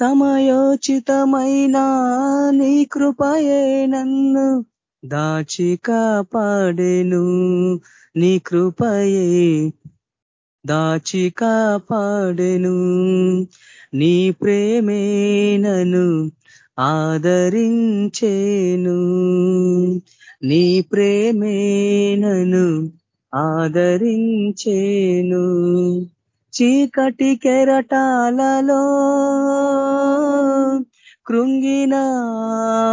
సమయోచితమైన నీ కృపయే నన్ను దాచి కాపాడెను. నీ కృపయే దాచి కాపాడెను. నీ ప్రేమే నను ఆదరించేను. నీ ప్రేమే నను ఆదరించేను. చీకటి కెరటాలలో కృంగిన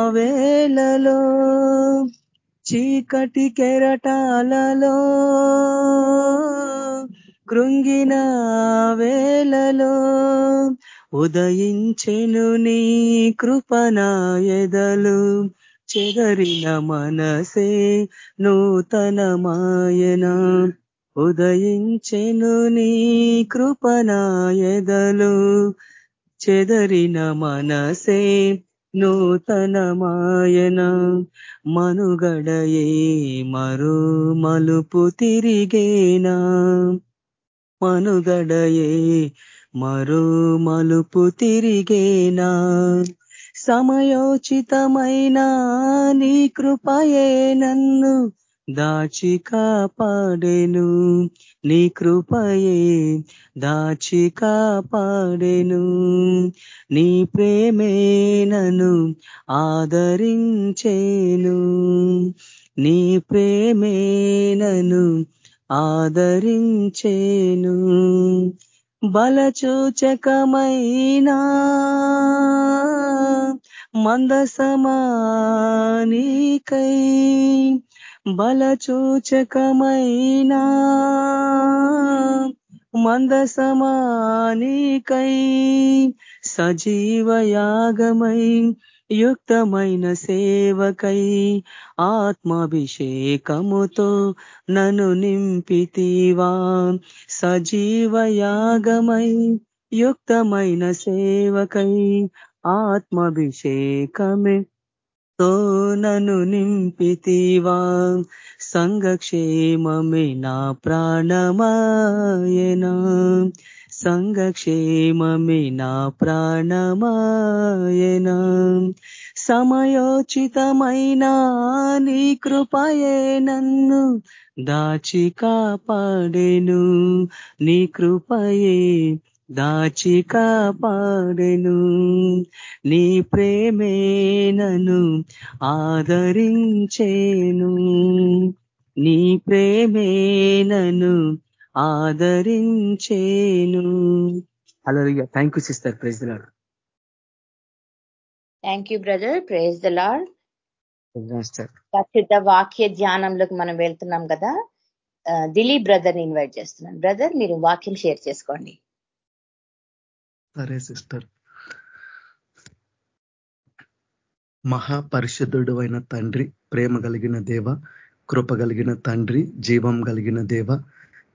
వేలలో చీకటి కెరటాలలో కృంగిన వేలలో ఉదయించెను నీ కృపణాయదలు చెదరిన మనసే నూతనమాయన. ఉదయించెను నీ కృపనాయదలు చెదరిన మనసే నూతనమాయన. మనుగడయే మరో మలుపు తిరిగేనా? మనుగడయే మరో మలుపు తిరిగేనా? సమయోచితమైన నీ కృపయే నన్ను దాచి కాపాడెను నీ కృపయే. దాచి కాపాడెను నీ ప్రేమే నను ఆదరించేను. నీ ప్రేమే నను ఆదరించేను. బలచూచకమైనా మందసమానికై బలచూచకమైనా మందసమానికై సజీవయాగమై యుక్తమైన సేవకై ఆత్మాభిషేకముతో నను నింపితివా. సజీవయాగమై యుక్తమైన సేవకై ఆత్మాభిషేకమే తో నను నింపితివా. సంఘక్షేమమే నా ప్రాణమాయనా. సంఘక్షేమమే నా ప్రాణమాయనా. సమయోచితమైన నీ కృపయే నన్ను దాచి కాపాడెను. నీ కృపయే దాచి కాపాడెను. నీ ప్రేమే నను ఆదరించేను. నీ ప్రేమే నను ఆదరించేను. అలా thank you sister praise lord thank you brother praise the lord ప్రసిద్ధ వాక్య ధ్యానంలోకి మనం వెళ్తున్నాం కదా. దిలీప్ బ్రదర్ ఇన్వైట్ చేస్తున్నాను. బ్రదర్ మీరు వాక్యం షేర్ చేసుకోండి. సరే సిస్టర్. మహాపరిశుద్ధుడు అయిన తండ్రి ప్రేమ కలిగిన దేవ కృప కలిగిన తండ్రి జీవం కలిగిన దేవ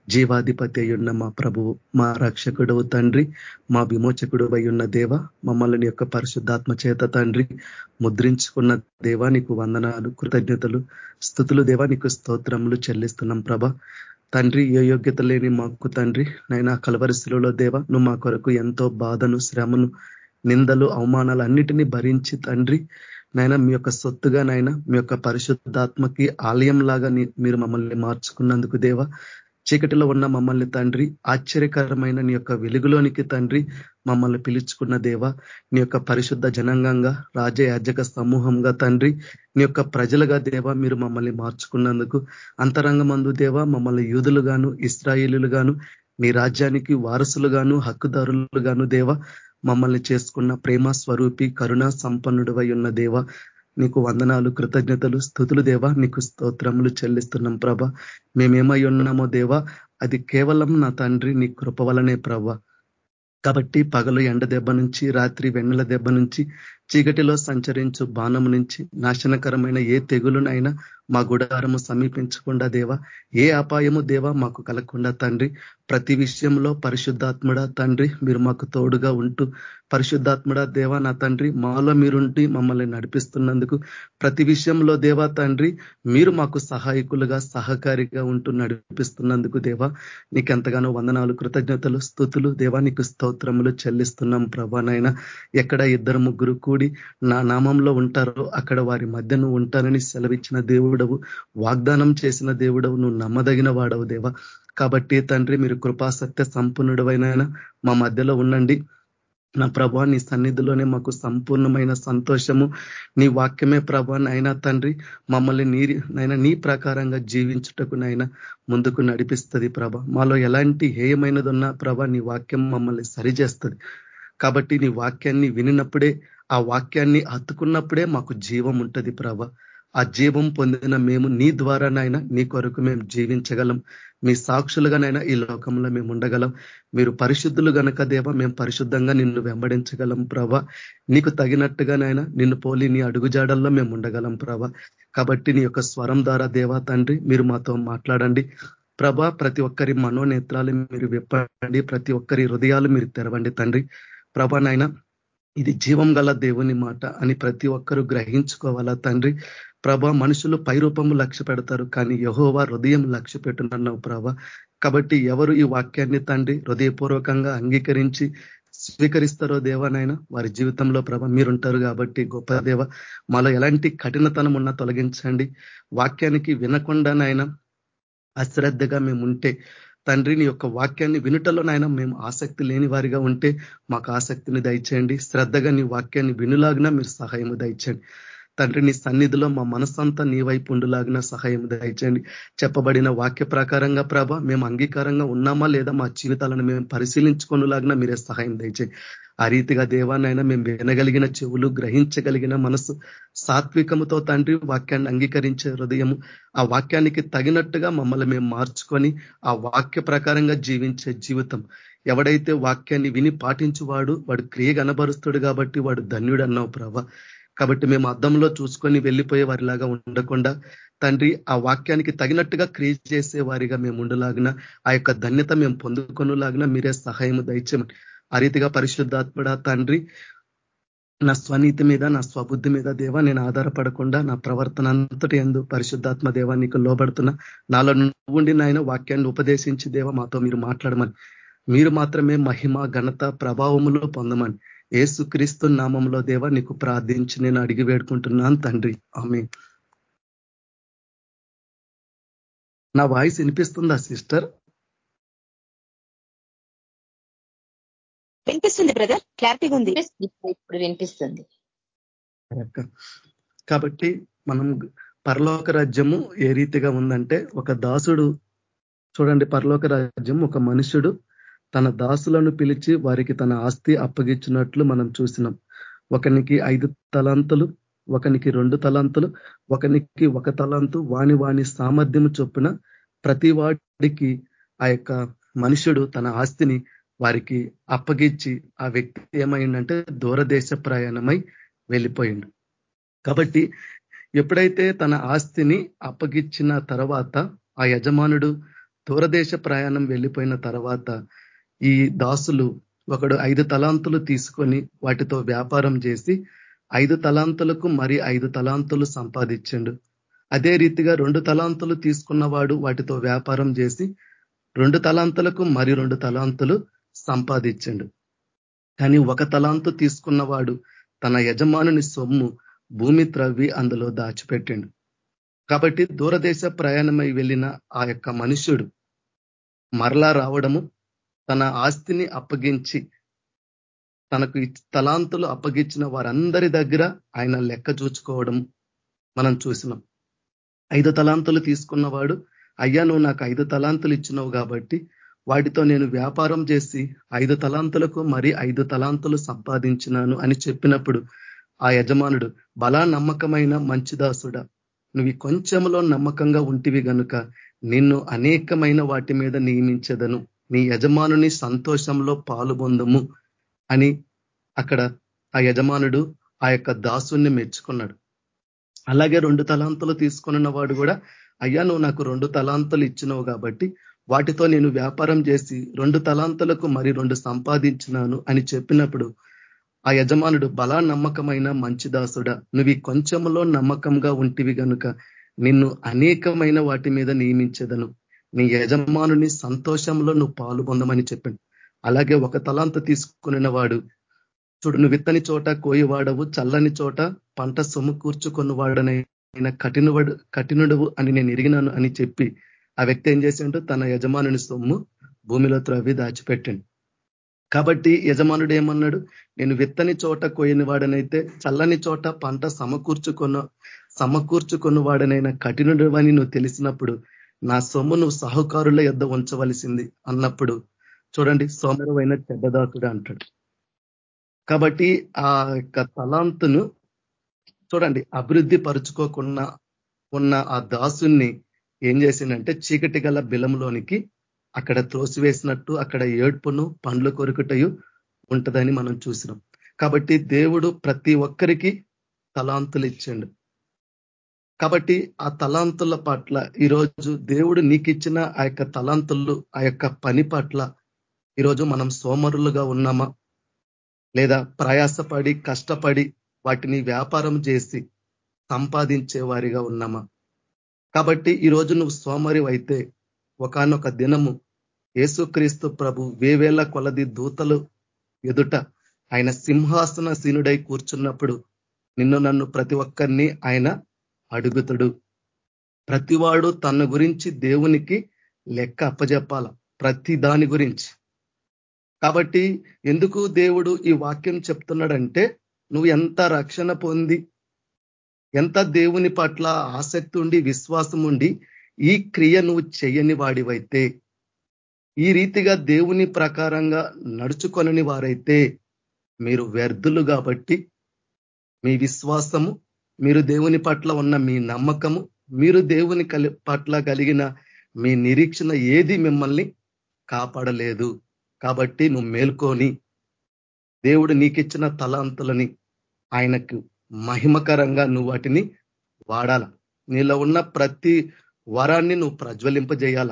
జీవాధిపతి అయ్యున్న మా ప్రభువు మా రక్షకుడు తండ్రి మా విమోచకుడు ఉన్న దేవ మమ్మల్ని యొక్క పరిశుద్ధాత్మ చేత తండ్రి ముద్రించుకున్న దేవానికి నీకు వందనాలు కృతజ్ఞతలు స్థుతులు దేవానికి నీకు స్తోత్రములు చెల్లిస్తున్నాం ప్రభ. తండ్రి ఏ యోగ్యత లేని మాకు తండ్రి. నైనా కలవరిశిలో దేవ నువ్వు మా కొరకు ఎంతో బాధను శ్రమను నిందలు అవమానాలు అన్నిటినీ భరించి తండ్రి. నైనా మీ యొక్క సొత్తుగా నైనా మీ యొక్క పరిశుద్ధాత్మకి ఆలయం లాగా మీరు మమ్మల్ని మార్చుకున్నందుకు దేవ చీకటిలో ఉన్న మమ్మల్ని తండ్రి ఆశ్చర్యకరమైన నీ యొక్క వెలుగులోనికి తండ్రి మమ్మల్ని పిలుచుకున్న దేవ నీ యొక్క పరిశుద్ధ జనాంగంగా రాజయాజక సమూహంగా తండ్రి నీ యొక్క ప్రజలుగా దేవ మీరు మమ్మల్ని మార్చుకున్నందుకు అంతరంగమందు దేవ మమ్మల్ని యూదులుగాను ఇస్రాయిలుగాను మీ రాజ్యానికి వారసులుగాను హక్కుదారులుగాను దేవ మమ్మల్ని చేసుకున్న ప్రేమ స్వరూపి కరుణా సంపన్నుడివై ఉన్న దేవ నీకు వందనాలు కృతజ్ఞతలు స్థుతులు దేవా. నీకు స్తోత్రములు చెల్లిస్తున్నాం ప్రభ. మేమేమై ఉన్నామో దేవా అది కేవలం నా తండ్రి నీ కృప వలనే ప్రభ. కాబట్టి పగలు ఎండ దెబ్బ నుంచి రాత్రి వెన్నెల దెబ్బ నుంచి చీకటిలో సంచరించు బాణం నుంచి నాశనకరమైన ఏ తెగులునైనా మా గుడారము సమీపించకుండా దేవా ఏ అపాయము దేవా మాకు కలగకుండా తండ్రి ప్రతి విషయంలో పరిశుద్ధాత్ముడ తండ్రి మీరు మాకు తోడుగా ఉంటూ పరిశుద్ధాత్ముడ దేవా నా తండ్రి మాలో మీరుండి మమ్మల్ని నడిపిస్తున్నందుకు ప్రతి విషయంలో దేవా తండ్రి మీరు మాకు సహాయకులుగా సహకారిగా ఉంటూ నడిపిస్తున్నందుకు దేవా నీకెంతగానో వందనాలు కృతజ్ఞతలు స్థుతులు దేవా నీకు స్తోత్రములు చెల్లిస్తున్నాం ప్రభానైనా ఎక్కడ ఇద్దరు ముగ్గురు కూడి నా నామంలో ఉంటారో అక్కడ వారి మధ్యను ఉంటానని సెలవిచ్చిన దేవుడవు వాగ్దానం చేసిన దేవుడవు నువ్వు నమ్మదగిన వాడవు దేవా. కాబట్టి తండ్రి మీరు కృపాసత్య సంపూర్ణుడవైన మా మధ్యలో ఉండండి. నా ప్రభా నీ సన్నిధిలోనే మాకు సంపూర్ణమైన సంతోషము. నీ వాక్యమే ప్రభా నైనా తండ్రి మమ్మల్ని నీ నైనా నీ ప్రకారంగా జీవించుటకు నైనా ముందుకు నడిపిస్తుంది ప్రభ. మాలో ఎలాంటి హేయమైనదున్నా ప్రభ నీ వాక్యం మమ్మల్ని సరిచేస్తుంది. కాబట్టి నీ వాక్యాన్ని వినినప్పుడే ఆ వాక్యాన్ని హత్తుకున్నప్పుడే మాకు జీవం ఉంటుంది ప్రభ. ఆ జీవం పొందిన మేము నీ ద్వారానైనా నీ కొరకు మేము జీవించగలం. మీ సాక్షులుగానైనా ఈ లోకంలో మేము ఉండగలం. మీరు పరిశుద్ధులు గనక దేవ మేము పరిశుద్ధంగా నిన్ను వెంబడించగలం ప్రభ. నీకు తగినట్టుగానైనా నిన్ను పోలి నీ అడుగుజాడల్లో మేము ఉండగలం ప్రభ. కాబట్టి నీ యొక్క స్వరం ద్వారా దేవా తండ్రి మీరు మాతో మాట్లాడండి. ప్రభ ప్రతి ఒక్కరి మనోనేత్రాలు మీరు విప్పండి. ప్రతి ఒక్కరి హృదయాలు మీరు తెరవండి తండ్రి. ప్రభానైనా ఇది జీవం గల దేవుని మాట అని ప్రతి ఒక్కరూ గ్రహించుకోవాలా తండ్రి? ప్రభ మనుషులు పైరూపము లక్ష్య పెడతారు కానీ యహోవా హృదయం లక్ష్య పెట్టునన్నావు ప్రభ. కాబట్టి ఎవరు ఈ వాక్యాన్ని తండ్రి హృదయపూర్వకంగా అంగీకరించి స్వీకరిస్తారో దేవనైనా వారి జీవితంలో ప్రభ మీరుంటారు కాబట్టి గొప్ప దేవ మాలో ఎలాంటి కఠినతనం ఉన్నా తొలగించండి. వాక్యానికి వినకుండానైనా అశ్రద్ధగా మేము ఉంటే తండ్రిని యొక్క వాక్యాన్ని వినుటలోనైనా మేము ఆసక్తి లేని వారిగా ఉంటే మాకు ఆసక్తిని దయచేయండి. శ్రద్ధగా నీ వాక్యాన్ని వినులాగినా మీరు సహాయము దయచేయండి. తండ్రి నీ సన్నిధిలో మా మనసంతా నీ వైపు ఉండులాగిన సహాయం దయచేయండి. చెప్పబడిన వాక్య ప్రకారంగా ప్రభ మేము అంగీకారంగా ఉన్నామా లేదా మా జీవితాలను మేము పరిశీలించుకునేలాగిన మీరే సహాయం దయచేయండి. ఆ రీతిగా దేవాన్నైనా మేము వినగలిగిన చెవులు గ్రహించగలిగిన మనసు సాత్వికముతో తండ్రి వాక్యాన్ని అంగీకరించే హృదయము ఆ వాక్యానికి తగినట్టుగా మమ్మల్ని మేము మార్చుకొని ఆ వాక్య ప్రకారంగా జీవించే జీవితం. ఎవడైతే వాక్యాన్ని విని పాటించువాడు వాడు క్రియ కనబరుస్తాడు కాబట్టి వాడు ధన్యుడు అన్నావు ప్రభా. కాబట్టి మేము అద్దంలో చూసుకొని వెళ్ళిపోయే వారిలాగా ఉండకుండా తండ్రి ఆ వాక్యానికి తగినట్టుగా క్రియ చేసే వారిగా మేము ఉండలాగిన ఆ యొక్క ధన్యత మేము పొందుకొనలాగిన మీరే సహాయం దయచేయమని ఆ రీతిగా పరిశుద్ధాత్మడ తండ్రి నా స్వనీతి మీద నా స్వబుద్ధి మీద దేవ నేను ఆధారపడకుండా నా ప్రవర్తన అంతటి ఎందు పరిశుద్ధాత్మ దేవ నీకు లోబడుతున్నా. నాలో ఉండి నాయన వాక్యాన్ని ఉపదేశించి దేవ మాతో మీరు మాట్లాడమని. మీరు మాత్రమే మహిమ ఘనత ప్రభావములో పొందమని. ఏసు క్రీస్తు నామంలో దేవ నీకు ప్రార్థించి నేను అడిగి వేడుకుంటున్నాను తండ్రి. ఆమె నా వాయిస్ వినిపిస్తుందా సిస్టర్? వినిపిస్తుంది బ్రదర్? క్లారిటీగా ఉంది. ఇప్పుడు వినిపిస్తుంది. కాబట్టి మనం పరలోక రాజ్యము ఏ రీతిగా ఉందంటే ఒక దాసుడు చూడండి పరలోక రాజ్యం ఒక మనుషుడు తన దాసులను పిలిచి వారికి తన ఆస్తి అప్పగించినట్లు మనం చూసినాం. ఒకనికి ఐదు తలాంతులు ఒకనికి రెండు తలాంతులు ఒకనికి ఒక తలాంతు వాణి వాణి సామర్థ్యం చొప్పున ప్రతి వాడికి ఆ యొక్క మనుషుడు తన ఆస్తిని వారికి అప్పగించి ఆ వ్యక్తి ఏమైందంటే దూరదేశ ప్రయాణమై వెళ్ళిపోయిండు. కాబట్టి ఎప్పుడైతే తన ఆస్తిని అప్పగించిన తర్వాత ఆ యజమానుడు దూరదేశ ప్రయాణం వెళ్ళిపోయిన తర్వాత ఈ దాసులు ఒకడు ఐదు తలాంతులు తీసుకొని వాటితో వ్యాపారం చేసి ఐదు తలాంతులకు మరి ఐదు తలాంతులు సంపాదించిండు. అదే రీతిగా రెండు తలాంతులు తీసుకున్నవాడు వాటితో వ్యాపారం చేసి రెండు తలాంతులకు మరి రెండు తలాంతులు సంపాదించండు. కానీ ఒక తలాంతు తీసుకున్నవాడు తన యజమానుని సొమ్ము భూమి త్రవ్వి అందులో దాచిపెట్టిండు. కాబట్టి దూరదేశ ప్రయాణమై వెళ్ళిన ఆ యొక్క మనుష్యుడు మరలా రావడము తన ఆస్తిని అప్పగించి తనకు తలాంతులు అప్పగించిన వారందరి దగ్గర ఆయన లెక్క చూచుకోవడం మనం చూసినాం. ఐదు తలాంతులు తీసుకున్నవాడు అయ్యా నువ్వు నాకు ఐదు తలాంతులు ఇచ్చినావు కాబట్టి వాటితో నేను వ్యాపారం చేసి ఐదు తలాంతులకు మరి ఐదు తలాంతులు సంపాదించినాను అని చెప్పినప్పుడు ఆ యజమానుడు బలా నమ్మకమైన మంచిదాసుడా నువ్వు కొంచెంలో నమ్మకంగా ఉంటివి గనుక నిన్ను అనేకమైన వాటి మీద నియమించదను. నీ యజమానుని సంతోషంలో పాలుబొందము అని అక్కడ ఆ యజమానుడు ఆ యొక్క దాసుని మెచ్చుకున్నాడు. అలాగే రెండు తలాంతులు తీసుకున్న వాడు కూడా అయ్యా నువ్వు నాకు రెండు తలాంతులు ఇచ్చినావు కాబట్టి వాటితో నేను వ్యాపారం చేసి రెండు తలాంతలకు మరి రెండు సంపాదించినాను అని చెప్పినప్పుడు ఆ యజమానుడు బలా నమ్మకమైన మంచి దాసుడా నువ్వు కొంచెంలో నమ్మకంగా ఉంటివి గనుక నిన్ను అనేకమైన వాటి మీద నియమించదను. నీ యజమానుని సంతోషంలో నువ్వు పాలు పొందమని చెప్పాడు అలాగే ఒక తలాంత తీసుకున్న వాడు చూడు నువ్వు విత్తని చోట కోయివాడవు చల్లని చోట పంట సొమ్ము కూర్చుకొని వాడనైనా కఠినవాడు కఠినుడవు అని నేను ఎరిగినాను అని చెప్పి ఆ వ్యక్తి ఏం చేసిండు? తన యజమానుని సొమ్ము భూమిలో త్రవ్వి దాచిపెట్టండి. కాబట్టి యజమానుడు ఏమన్నాడు? నేను విత్తని చోట కోయని వాడనైతే చల్లని చోట పంట సమకూర్చుకున్న సమకూర్చుకున్న వాడనైనా కఠినుడు అని నువ్వు తెలిసినప్పుడు నా సొమ్ము నువ్వు సహకారుల యొద్ ఉంచవలసింది అన్నప్పుడు చూడండి సోమరమైన చెడ్డదాసుడు అంటాడు. కాబట్టి ఆ యొక్క తలాంతును చూడండి అభివృద్ధి పరుచుకోకుండా ఉన్న ఆ దాసుని ఏం చేసిందంటే చీకటి గల బిలంలోనికి అక్కడ త్రోసివేసినట్టు అక్కడ ఏడ్పును పండ్లు కొరుకుటయు ఉంటదని మనం చూసినాం. కాబట్టి దేవుడు ప్రతి ఒక్కరికి తలాంతులు ఇచ్చిండు. కాబట్టి ఆ తలాంతుల పట్ల ఈరోజు దేవుడు నీకు ఇచ్చిన ఆ యొక్క తలాంతులు ఆ యొక్క పని పట్ల ఈరోజు మనం సోమరులుగా ఉన్నామా? లేదా ప్రయాసపడి కష్టపడి వాటిని వ్యాపారం చేసి సంపాదించే వారిగా ఉన్నామా? కాబట్టి ఈరోజు నువ్వు సోమరి అయితే ఒకనొక దినము యేసుక్రీస్తు ప్రభు వేవేల కొలది దూతలు ఎదుట ఆయన సింహాసన సీనుడై కూర్చున్నప్పుడు నిన్ను నన్ను ప్రతి ఒక్కరిని ఆయన అడుగుతుడు. ప్రతివాడు తన గురించి దేవునికి లెక్క అప్పజెప్పాల ప్రతి దాని గురించి. కాబట్టి ఎందుకు దేవుడు ఈ వాక్యం చెప్తున్నాడంటే నువ్వు ఎంత రక్షణ పొంది ఎంత దేవుని పట్ల ఆసక్తి ఉండి విశ్వాసం ఉండి ఈ క్రియ నువ్వు చేయని వాడివైతే ఈ రీతిగా దేవుని ప్రకారంగా నడుచుకొనని వారైతే మీరు వ్యర్థులు కాబట్టి మీ విశ్వాసము మీరు దేవుని పట్ల ఉన్న మీ నమ్మకము మీరు దేవుని పట్ల కలిగిన మీ నిరీక్షణ ఏది మిమ్మల్ని కాపాడలేదు. కాబట్టి నువ్వు మేల్కొని దేవుడు నీకిచ్చిన తలాంతులని ఆయనకు మహిమకరంగా నువ్వు వాటిని వాడాల. నీలో ఉన్న ప్రతి వరాన్ని నువ్వు ప్రజ్వలింపజేయాల.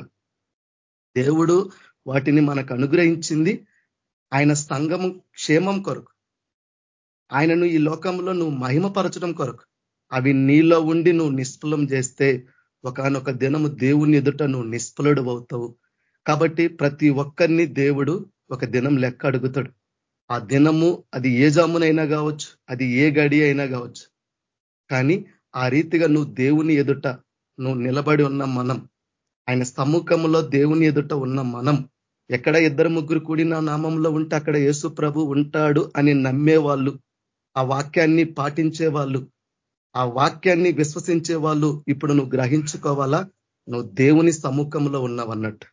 దేవుడు వాటిని మనకు అనుగ్రహించింది ఆయన సంఘము క్షేమం కొరకు. ఆయనను ఈ లోకంలో నువ్వు మహిమపరచడం కొరకు. అవి నీలో ఉండి నువ్వు నిష్ఫలం చేస్తే ఒకనొక దినము దేవుని ఎదుట నువ్వు నిష్ఫలుడు అవుతావు. కాబట్టి ప్రతి ఒక్కరిని దేవుడు ఒక దినం లెక్క అడుగుతాడు. ఆ దినము అది ఏ జామునైనా కావచ్చు అది ఏ గడి అయినా కావచ్చు. కానీ ఆ రీతిగా నువ్వు దేవుని ఎదుట నువ్వు నిలబడి ఉన్న మనం ఆయన సమ్ముఖంలో దేవుని ఎదుట ఉన్న మనం ఎక్కడ ఇద్దరు ముగ్గురు కూడిన నామంలో ఉంటే అక్కడ యేసు ప్రభు ఉంటాడు అని నమ్మే వాళ్ళు ఆ వాక్యాన్ని పాటించే వాళ్ళు ఆ వాక్యాన్ని విశ్వసించే వాళ్ళు ఇప్పుడు నువ్వు గ్రహించుకోవాలా? నువ్వు దేవుని సముఖంలో ఉన్నావన్నట్టు.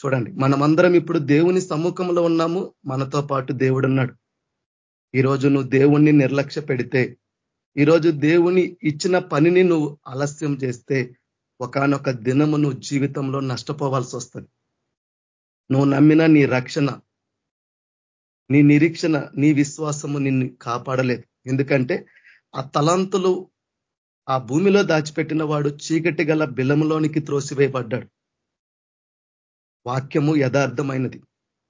చూడండి మనమందరం ఇప్పుడు దేవుని సమ్ముఖంలో ఉన్నాము మనతో పాటు దేవుడు ఉన్నాడు ఈరోజు నువ్వు దేవుణ్ణి నిర్లక్ష్య పెడితే ఈరోజు దేవుని ఇచ్చిన పనిని నువ్వు ఆలస్యం చేస్తే ఒకనొక దినము నువ్వు జీవితంలో నష్టపోవాల్సి వస్తుంది. నువ్వు నమ్మిన నీ రక్షణ నీ నిరీక్షణ నీ విశ్వాసము నిన్ను కాపాడలేదు. ఎందుకంటే ఆ తలంతులు ఆ భూమిలో దాచిపెట్టిన వాడు చీకటి గల బిలంలోనికి త్రోసివేయబడ్డాడు. వాక్యము యథార్థమైనది.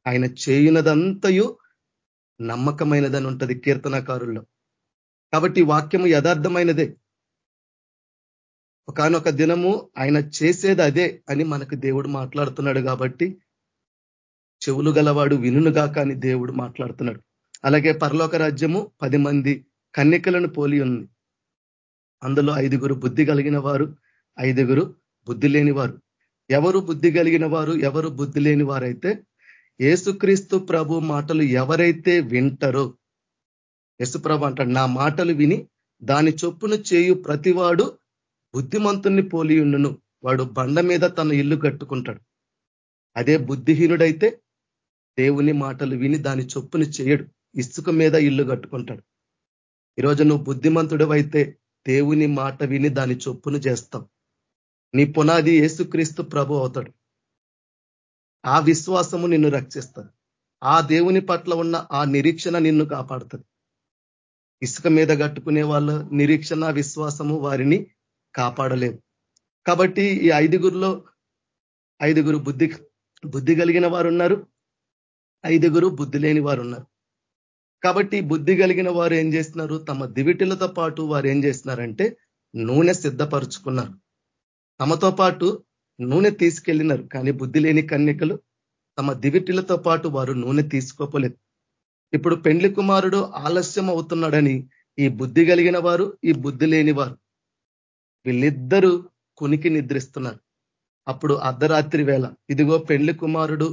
ఆయన చేయునదంతయు నమ్మకమైనదని ఉంటది కీర్తనకారుల్లో. కాబట్టి వాక్యము యథార్థమైనదే. ఒకనొక దినము ఆయన చేసేది అదే అని మనకు దేవుడు మాట్లాడుతున్నాడు కాబట్టి చెవులు గలవాడు వినునుగా కానీ దేవుడు మాట్లాడుతున్నాడు. అలాగే పరలోక రాజ్యము పది మంది కన్నికలను పోలి ఉంది. అందులో ఐదుగురు బుద్ధి కలిగిన వారు ఐదుగురు బుద్ధి లేని వారు. ఎవరు బుద్ధి కలిగిన వారు ఎవరు బుద్ధి లేని వారైతే ఏసుక్రీస్తు ప్రభు మాటలు ఎవరైతే వింటారో యశుప్రభు అంటాడు నా మాటలు విని దాని చొప్పును చేయు ప్రతివాడు బుద్ధిమంతుణ్ణి పోలి ఉండును. వాడు బండ మీద తన ఇల్లు కట్టుకుంటాడు. అదే బుద్ధిహీనుడైతే దేవుని మాటలు విని దాని చొప్పును చేయడు. ఇసుక మీద ఇల్లు కట్టుకుంటాడు. ఈరోజు నువ్వు బుద్ధిమంతుడు అయితే దేవుని మాట విని దాని చొప్పును చేస్తావు. నీ పునాది ఏసుక్రీస్తు ప్రభు అవుతాడు. ఆ విశ్వాసము నిన్ను రక్షిస్తుంది. ఆ దేవుని పట్ల ఉన్న ఆ నిరీక్షణ నిన్ను కాపాడుతుంది. ఇసుక మీద కట్టుకునే వాళ్ళ నిరీక్షణ విశ్వాసము వారిని కాపాడలేవు. కాబట్టి ఈ ఐదుగురులో ఐదుగురు బుద్ధి బుద్ధి కలిగిన వారు ఉన్నారు ఐదుగురు బుద్ధి లేని వారు ఉన్నారు కాబట్టి బుద్ధి కలిగిన వారు ఏం చేస్తున్నారు? తమ దివిటిలతో పాటు వారు ఏం చేస్తున్నారంటే నూనె సిద్ధపరుచుకున్నారు. తమతో పాటు నూనె తీసుకెళ్ళినారు కానీ బుద్ధి లేని కన్యకలు తమ దివిటిలతో పాటు వారు నూనె తీసుకోపోలేదు. ఇప్పుడు పెండ్లి కుమారుడు ఆలస్యం అవుతున్నాడని ఈ బుద్ధి కలిగిన వారు ఈ బుద్ధి లేని వారు వీళ్ళిద్దరూ కునికి నిద్రిస్తున్నారు. అప్పుడు అర్ధరాత్రి వేళ ఇదిగో పెండ్లి కుమారుడు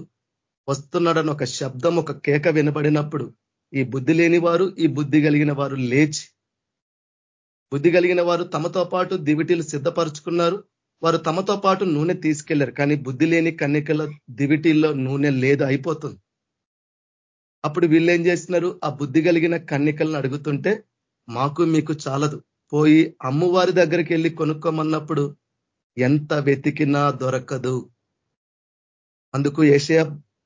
వస్తున్నాడని ఒక శబ్దం ఒక కేక వినబడినప్పుడు ఈ బుద్ధి లేని వారు ఈ బుద్ధి కలిగిన వారు లేచి బుద్ధి కలిగిన వారు తమతో పాటు దివిటీలు సిద్ధపరుచుకున్నారు. వారు తమతో పాటు నూనె తీసుకెళ్ళారు కానీ బుద్ధి లేని కన్యకల దివిటీల్లో నూనె లేదు అయిపోతుంది. అప్పుడు వీళ్ళు ఏం చేస్తున్నారు? ఆ బుద్ధి కలిగిన కన్నికలను అడుగుతుంటే మాకు మీకు చాలదు. పోయి అమ్మవారి దగ్గరికి వెళ్ళి కొనుక్కోమన్నప్పుడు ఎంత వెతికినా దొరకదు. అందుకు ఏషయ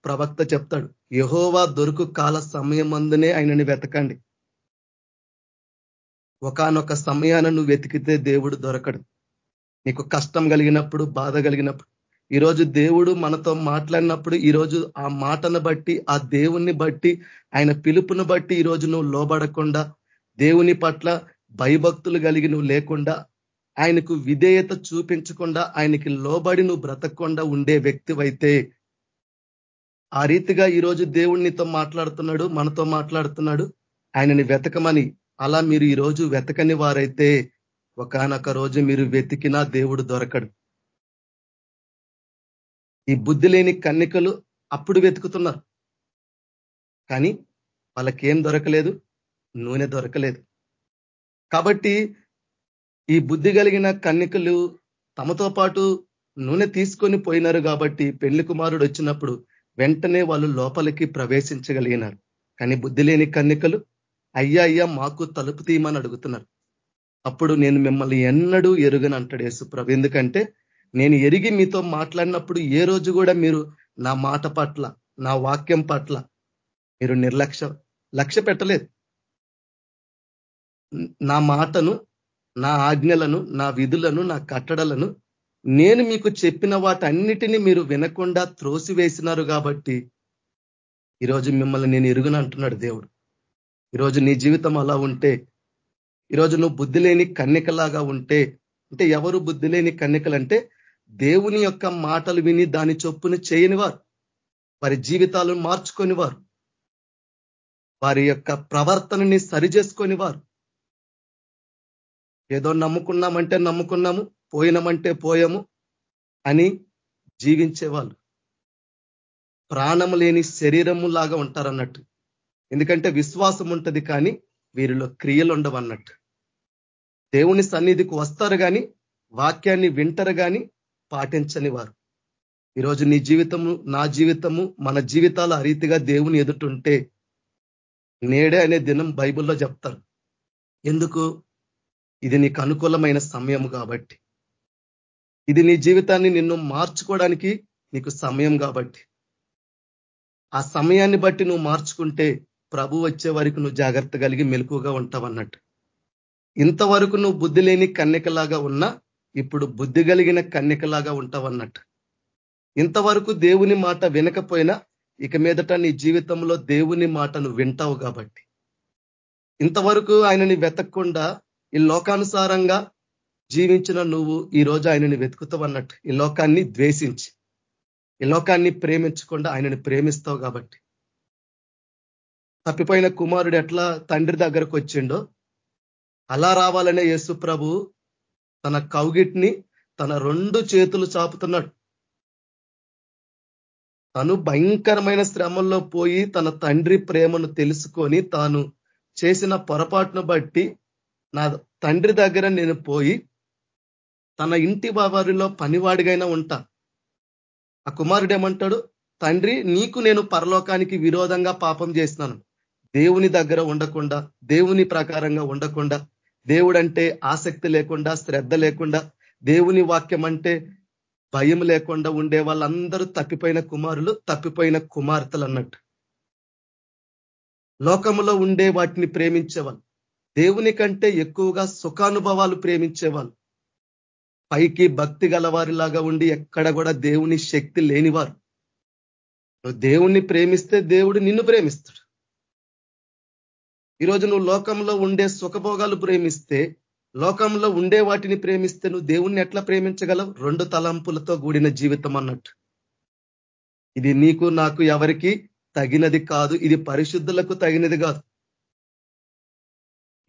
ప్రవక్త చెప్తాడు యహోవా దొరుకు కాల సమయం అందునే ఆయనని వెతకండి. ఒకనొక సమయాన నువ్వు వెతికితే దేవుడు దొరకడు. నీకు కష్టం కలిగినప్పుడు బాధ కలిగినప్పుడు ఈరోజు దేవుడు మనతో మాట్లాడినప్పుడు ఈరోజు ఆ మాటను బట్టి ఆ దేవుణ్ణి బట్టి ఆయన పిలుపును బట్టి ఈరోజు నువ్వు లోబడకుండా దేవుని పట్ల భయభక్తులు కలిగి నువ్వు లేకుండా ఆయనకు విధేయత చూపించకుండా ఆయనకి లోబడి నువ్వు బ్రతకకుండా ఉండే వ్యక్తివైతే ఆ రీతిగా ఈరోజు దేవుణ్ణితో మాట్లాడుతున్నాడు మనతో మాట్లాడుతున్నాడు ఆయనని వెతకమని. అలా మీరు ఈరోజు వెతకని వారైతే ఒకనొక రోజు మీరు వెతికినా దేవుడు దొరకడు. ఈ బుద్ధి లేని కన్నికలు అప్పుడు వెతుకుతున్నారు. కానీ వాళ్ళకేం దొరకలేదు నూనె దొరకలేదు. కాబట్టి ఈ బుద్ధి కలిగిన కన్నికలు తమతో పాటు నూనె తీసుకొని పోయినారు కాబట్టి పెళ్ళి కుమారుడు వచ్చినప్పుడు వెంటనే వాళ్ళు లోపలికి ప్రవేశించగలిగినారు. కానీ బుద్ధి లేని కన్నికలు అయ్యా అయ్యా మాకు తలుపు తీయమని అడుగుతున్నారు. అప్పుడు నేను మిమ్మల్ని ఎన్నడూ ఎరుగని అంటాడు యేసుప్రభు ఎందుకంటే నేను ఎరిగి మీతో మాట్లాడినప్పుడు ఏ రోజు కూడా మీరు నా మాట పట్ల నా వాక్యం పట్ల మీరు నిర్లక్ష్య లక్ష్య పెట్టలేదు. నా మాటను నా ఆజ్ఞలను నా విధులను నా కట్టడలను నేను మీకు చెప్పిన వాటన్నిటినీ మీరు వినకుండా త్రోసివేసినారు కాబట్టి ఈరోజు మిమ్మల్ని నేను ఎరుగున అంటున్నాడు దేవుడు. ఈరోజు నీ జీవితం అలా ఉంటే ఈరోజు నువ్వు బుద్ధి లేని కన్నికలాగా ఉంటే అంటే ఎవరు బుద్ధి లేని కన్నికలంటే దేవుని యొక్క మాటలు విని దాని చొప్పున చేయని వారు వారి జీవితాలను మార్చుకొని వారు వారి యొక్క ప్రవర్తనని సరిచేసుకొని వారు ఏదో నమ్ముకున్నామంటే నమ్ముకున్నాము పోయినామంటే పోయాము అని జీవించేవాళ్ళు. ప్రాణము లేని శరీరము లాగా ఉంటారన్నట్టు. ఎందుకంటే విశ్వాసం ఉంటుంది కానీ వీరిలో క్రియలు ఉండవన్నట్టు దేవుని సన్నిధికి వస్తారు కానీ వాక్యాన్ని వింటరు కానీ పాటించని వారు. ఈరోజు నీ జీవితము నా జీవితము మన జీవితాలు ఆ రీతిగా దేవుని ఎదుటుంటే నేడే అనే దినం బైబిల్లో చెప్తారు. ఎందుకు? ఇది నీకు అనుకూలమైన సమయం కాబట్టి. ఇది నీ జీవితాన్ని నిన్ను మార్చుకోవడానికి నీకు సమయం కాబట్టి. ఆ సమయాన్ని బట్టి నువ్వు మార్చుకుంటే ప్రభు వచ్చే వరకు నువ్వు జాగ్రత్త కలిగి మెలకుగా ఉంటావన్నట్టు. ఇంతవరకు నువ్వు బుద్ధి లేని కన్యకలాగా ఉన్నా ఇప్పుడు బుద్ధి కలిగిన కన్నికలాగా ఉంటావన్నట్టు. ఇంతవరకు దేవుని మాట వినకపోయినా ఇక మీదట నీ జీవితంలో దేవుని మాటను వింటావు కాబట్టి. ఇంతవరకు ఆయనని వెతకకుండా ఈ లోకానుసారంగా జీవించిన నువ్వు ఈ రోజు ఆయనని వెతుకుతావు అన్నట్టు ఈ లోకాన్ని ద్వేషించి ఈ లోకాన్ని ప్రేమించకుండా ఆయనని ప్రేమిస్తావు కాబట్టి. తప్పిపోయిన కుమారుడు ఎట్లా తండ్రి దగ్గరకు వచ్చిండో అలా రావాలనే యేసు ప్రభు తన కౌగిట్ని తన రెండు చేతులు చాపుతున్నాడు. తను భయంకరమైన శ్రమంలో పోయి తన తండ్రి ప్రేమను తెలుసుకొని తాను చేసిన పొరపాటును బట్టి నా తండ్రి దగ్గర నేను పోయి తన ఇంటి వారిలో పనివాడిగైనా ఉంటా. ఆ కుమారుడు ఏమంటాడు తండ్రి నీకు నేను పరలోకానికి విరోధంగా పాపం చేసినాను దేవుని దగ్గర ఉండకుండా దేవుని ప్రకారంగా ఉండకుండా దేవుడంటే ఆసక్తి లేకుండా శ్రద్ధ లేకుండా దేవుని వాక్యం అంటే భయం లేకుండా ఉండే వాళ్ళందరూ తప్పిపోయిన కుమారులు తప్పిపోయిన కుమార్తెలు అన్నట్టు లోకములో ఉండే వాటిని ప్రేమించేవాళ్ళు. దేవుని కంటే ఎక్కువగా సుఖానుభవాలు ప్రేమించేవాళ్ళు. పైకి భక్తి గలవారిలాగా ఉండి ఎక్కడ కూడా దేవుని శక్తి లేనివారు. నువ్వు దేవుణ్ణి ప్రేమిస్తే దేవుడు నిన్ను ప్రేమిస్తాడు. ఈరోజు నువ్వు లోకంలో ఉండే సుఖభోగాలు ప్రేమిస్తే లోకంలో ఉండే వాటిని ప్రేమిస్తే నువ్వు దేవుణ్ణి ఎట్లా ప్రేమించగలవు? రెండు తలంపులతో కూడిన జీవితం అన్నట్టు. ఇది నీకు నాకు ఎవరికి తగినది కాదు. ఇది పరిశుద్ధులకు తగినది కాదు.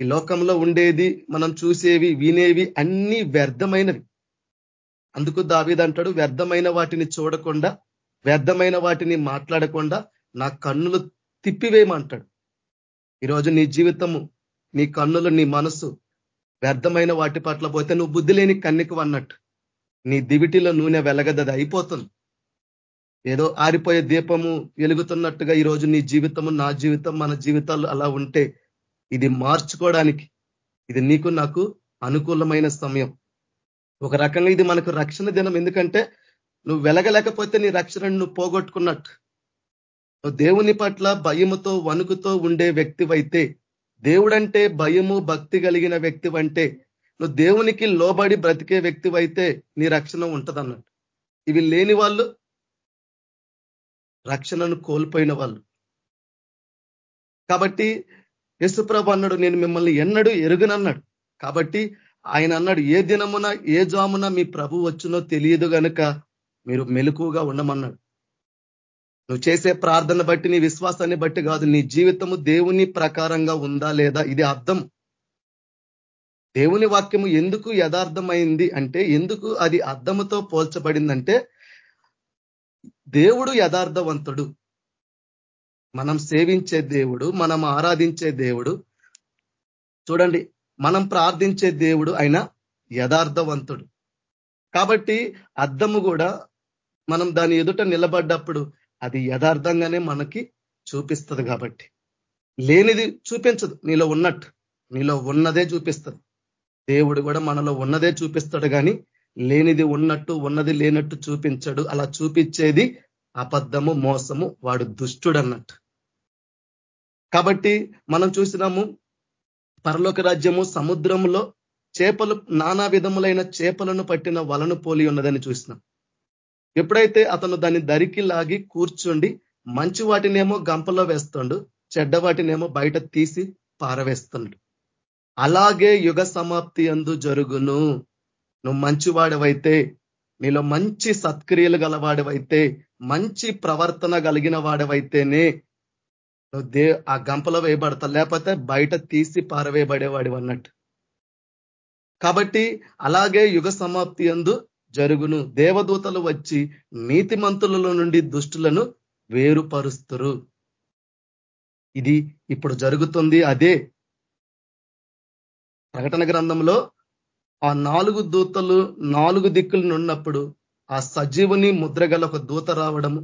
ఈ లోకంలో ఉండేది మనం చూసేవి వినేవి అన్ని వ్యర్థమైనవి. అందుకు దావిదంటాడు వ్యర్థమైన వాటిని చూడకుండా వ్యర్థమైన వాటిని మాట్లాడకుండా నా కన్నులు తిప్పివేయమంటాడు. ఈరోజు నీ జీవితము నీ కన్నులు నీ మనసు వ్యర్థమైన వాటి పట్ల పోతే నువ్వు బుద్ధి లేని కన్నికు అన్నట్టు నీ దివిటిలో నూనె వెలగదది అయిపోతుంది. ఏదో ఆరిపోయే దీపము వెలుగుతున్నట్టుగా ఈరోజు నీ జీవితము నా జీవితం మన జీవితాలు అలా ఉంటే ఇది మార్చుకోవడానికి ఇది నీకు నాకు అనుకూలమైన సమయం. ఒక రకంగా ఇది మనకు రక్షణ దినం. ఎందుకంటే నువ్వు వెలగలేకపోతే నీ రక్షణను నువ్వు పోగొట్టుకున్నట్టు. దేవుని పట్ల భయముతో వణుకుతో ఉండే వ్యక్తివైతే దేవుడంటే భయము భక్తి కలిగిన వ్యక్తివంటే నువ్వు దేవునికి లోబడి బ్రతికే వ్యక్తివైతే నీ రక్షణ ఉంటదన్నట్టు. ఇవి లేని వాళ్ళు రక్షణను కోల్పోయిన వాళ్ళు. కాబట్టి యశుప్రభు అన్నాడు నేను మిమ్మల్ని ఎన్నడూ ఎరుగునన్నాడు. కాబట్టి ఆయన అన్నాడు ఏ దినమున ఏ జామున మీ ప్రభు వచ్చునో తెలియదు గనుక మీరు మెలకుగా ఉండమన్నాడు. నువ్వు చేసే ప్రార్థన బట్టి నీ విశ్వాసాన్ని బట్టి కాదు నీ జీవితము దేవుని ప్రకారంగా ఉందా లేదా? ఇది అర్థం. దేవుని వాక్యము ఎందుకు యథార్థమైంది అంటే ఎందుకు అది అర్థముతో పోల్చబడిందంటే దేవుడు యథార్థవంతుడు. మనం సేవించే దేవుడు మనం ఆరాధించే దేవుడు చూడండి మనం ప్రార్థించే దేవుడు ఆయన యథార్థవంతుడు. కాబట్టి అర్థము కూడా మనం దాని ఎదుట నిలబడ్డప్పుడు అది యథార్థంగానే మనకి చూపిస్తుంది కాబట్టి. లేనిది చూపించదు. నీలో ఉన్నట్టు. నీలో ఉన్నదే చూపిస్తుంది. దేవుడు కూడా మనలో ఉన్నదే చూపిస్తాడు కానీ లేనిది ఉన్నట్టు ఉన్నది లేనట్టు చూపించడు. అలా చూపించేది అబద్ధము మోసము వాడు దుష్టుడు అన్నట్టు కాబట్టి మనం చూసినాము పరలోక రాజ్యము సముద్రంలో చేపలు నానా విధములైన చేపలను పట్టిన వలను పోలి ఉన్నదని చూసినాం. ఎప్పుడైతే అతను దాన్ని దరికి లాగి కూర్చుండి మంచి వాటినేమో గంపలో వేస్తుండు చెడ్డ వాటినేమో బయట తీసి పారవేస్తున్నాడు అలాగే యుగ సమాప్తి అందు జరుగును. నువ్వు మంచివాడవైతే నీలో మంచి సత్క్రియలు గలవాడవైతే మంచి ప్రవర్తన కలిగిన వాడవైతేనే నువ్వు దే ఆ గంపలో వేయబడతా లేకపోతే బయట తీసి పారవేయబడేవాడు అన్నట్టు కాబట్టి అలాగే యుగ సమాప్తి అందు జరుగును. దేవదూతలు వచ్చి నీతిమంతులలో నుండి దుష్టులను వేరుపరుస్తురు. ఇది ఇప్పుడు జరుగుతుంది. అదే ప్రకటన గ్రంథంలో ఆ నాలుగు దూతలు నాలుగు దిక్కులు నున్నప్పుడు ఆ సజీవుని ముద్రగల ఒక దూత రావడము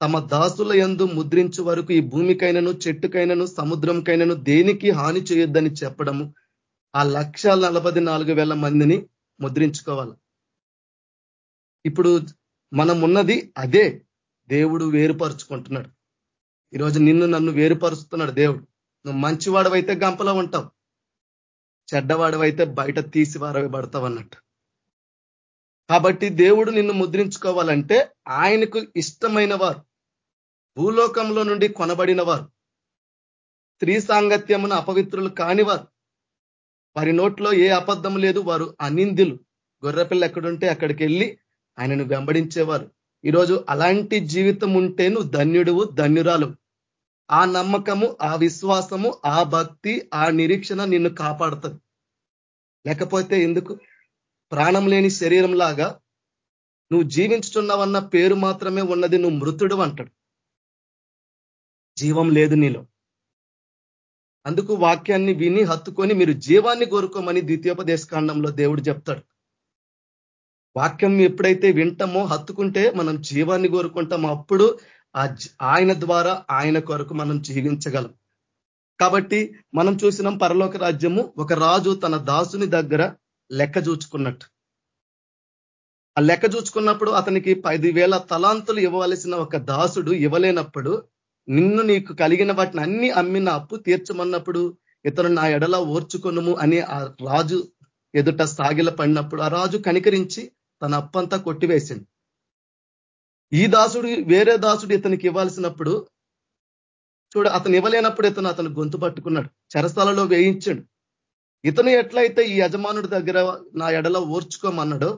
తమ దాసుల ఎందు ముద్రించు వరకు ఈ భూమికైనను చెట్టుకైనను సముద్రంకైనను దేనికి హాని చేయొద్దని చెప్పడము ఆ లక్ష మందిని ముద్రించుకోవాలి. ఇప్పుడు మనం ఉన్నది అదే దేవుడు వేరుపరుచుకుంటున్నాడు. ఈరోజు నిన్ను నన్ను వేరుపరుస్తున్నాడు దేవుడు. నువ్వు మంచివాడవైతే గంపలో ఉంటావు. చెడ్డవాడవైతే బయట తీసి వారబడతావు అన్నట్టు. కాబట్టి దేవుడు నిన్ను ముద్రించుకోవాలంటే ఆయనకు ఇష్టమైన వారు భూలోకంలో నుండి కొనబడిన వారు స్త్రీ సాంగత్యమున అపవిత్రులు కానివారు వారి నోట్లో ఏ అబద్ధం లేదు వారు అనిందులు. గొర్రెపిల్ల ఎక్కడుంటే అక్కడికి వెళ్ళి ఆయనను వెంబడించేవారు. ఈరోజు అలాంటి జీవితం ఉంటే నువ్వు ధన్యుడువు ధన్యురాలు. ఆ నమ్మకము ఆ విశ్వాసము ఆ భక్తి ఆ నిరీక్షణ నిన్ను కాపాడుతుంది. లేకపోతే ఎందుకు? ప్రాణం లేని శరీరం లాగా నువ్వు జీవించుతున్నావన్న పేరు మాత్రమే ఉన్నది నువ్వు మృతుడు అంటాడు. జీవం లేదు నీలో. అందుకు వాక్యాన్ని విని హత్తుకొని మీరు జీవాన్ని కోరుకోమని ద్వితీయోపదేశకాండంలో దేవుడు చెప్తాడు. వాక్యం ఎప్పుడైతే వింటామో హత్తుకుంటే మనం జీవాన్ని కోరుకుంటామో అప్పుడు ఆయన ద్వారా ఆయన కొరకు మనం జీవించగలం. కాబట్టి మనం చూసినాం పరలోక రాజ్యము ఒక రాజు తన దాసుని దగ్గర లెక్క చూచుకున్నట్టు. ఆ లెక్క చూచుకున్నప్పుడు అతనికి పదివేల తలాంతులు ఇవ్వవలసిన ఒక దాసుడు ఇవ్వలేనప్పుడు నిన్ను నీకు కలిగిన వాటిని అన్ని అమ్మిన అప్పు తీర్చమన్నప్పుడు ఇతను నా ఎడల ఓర్చుకొనుము అని ఆ రాజు ఎదుట సాగిల పడినప్పుడు ఆ రాజు కనికరించి తన అప్పంతా కొట్టివేసింది. ఈ దాసుడు వేరే దాసుడు ఇతనికి ఇవ్వాల్సినప్పుడు చూడు అతను ఇవ్వలేనప్పుడు ఇతను అతను గొంతు పట్టుకున్నాడు. చెరసాలలో వేయించాడు. ఇతను ఎట్లయితే ఈ యజమానుడి దగ్గర నా ఎడలో ఓర్చుకోమన్నాడో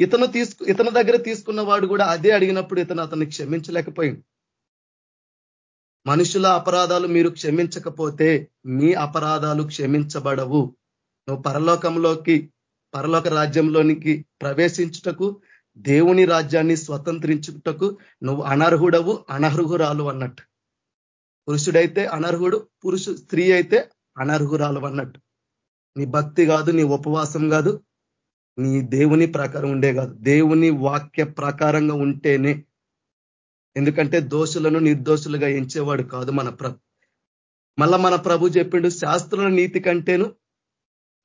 ఇతను తీసుకు ఇతని దగ్గర తీసుకున్న వాడు కూడా అదే అడిగినప్పుడు ఇతను అతన్ని క్షమించలేకపోయింది. మనుషుల అపరాధాలు మీరు క్షమించకపోతే మీ అపరాధాలు క్షమించబడవు. నువ్వు పరలోకంలోకి పరలోక రాజ్యంలోనికి ప్రవేశించుటకు దేవుని రాజ్యాన్ని స్వతంత్రించుటకు నువ్వు అనర్హుడవు అనర్హురాలు అన్నట్టు. పురుషుడైతే అనర్హుడు పురుషు స్త్రీ అయితే అనర్హురాలు అన్నట్టు. నీ భక్తి కాదు నీ ఉపవాసం కాదు నీ దేవుని ప్రకారం ఉండే కాదు. దేవుని వాక్య ప్రకారంగా ఉంటేనే. ఎందుకంటే దోషులను నిర్దోషులుగా ఎంచేవాడు కాదు మన ప్రభు. మళ్ళా మన ప్రభు చెప్పిండు శాస్త్రుల నీతి కంటేను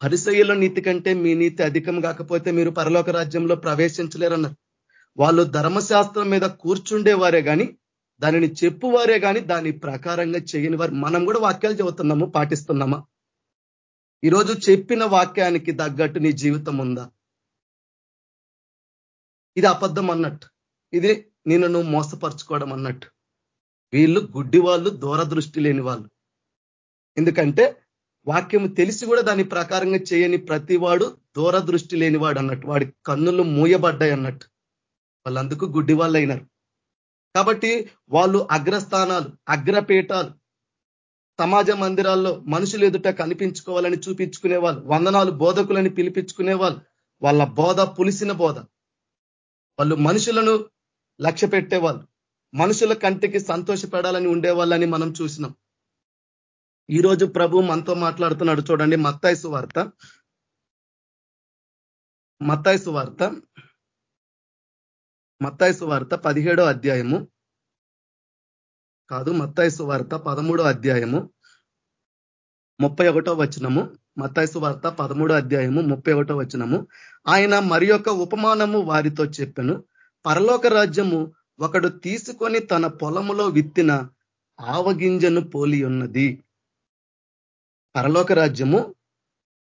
పరిసయ్యుల నీతి కంటే మీ నీతి అధికం కాకపోతే మీరు పరలోక రాజ్యంలో ప్రవేశించలేరన్నారు. వాళ్ళు ధర్మశాస్త్రం మీద కూర్చుండేవారే కానీ దానిని చెప్పువారే కానీ దాని ప్రకారంగా చేయని వారు మనం కూడా వాక్యాలు చెబుతున్నాము పాటిస్తున్నామా? ఈరోజు చెప్పిన వాక్యానికి తగ్గట్టు నీ జీవితం ఉందా? ఇది అబద్ధం అన్నట్టు. ఇది నేను నువ్వు మోసపరుచుకోవడం అన్నట్టు. వీళ్ళు గుడ్డి వాళ్ళు దూరదృష్టి లేని వాళ్ళు. ఎందుకంటే వాక్యం తెలిసి కూడా దాని ప్రకారంగా చేయని ప్రతివాడు దూరదృష్టి లేనివాడు అన్నట్టు. వాడి కన్నులు మూయబడ్డాయి అన్నట్టు. వాళ్ళందుకు గుడ్డి వాళ్ళు కాబట్టి వాళ్ళు అగ్రస్థానాలు అగ్రపీఠాలు సమాజ మందిరాల్లో మనుషులు ఎదుట కనిపించుకోవాలని చూపించుకునే వాళ్ళు వందనాలు బోధకులని పిలిపించుకునే వాళ్ళు వాళ్ళ బోధ పులిసిన బోధ. వాళ్ళు మనుషులను లక్ష్య పెట్టేవాళ్ళు మనుషుల కంటికి సంతోషపడాలని ఉండేవాళ్ళని మనం చూసినాం. ఈరోజు ప్రభు మనతో మాట్లాడుతున్నాడు చూడండి మత్తాయిసు వార్త. మత్తాయిసు వార్త. మత్తాయిసు వార్త పదిహేడో అధ్యాయము. కాదు మత్తాయిసు వార్త పదమూడో అధ్యాయము. ముప్పై ఒకటో వచనము. మత్తాయిసు వార్త పదమూడో అధ్యాయము ముప్పై ఒకటో వచనము. ఆయన మరి ఉపమానము వారితో చెప్పాను పరలోక రాజ్యము ఒకడు తీసుకొని తన పొలములో విత్తిన ఆవగింజను పోలి ఉన్నది పరలోక రాజ్యము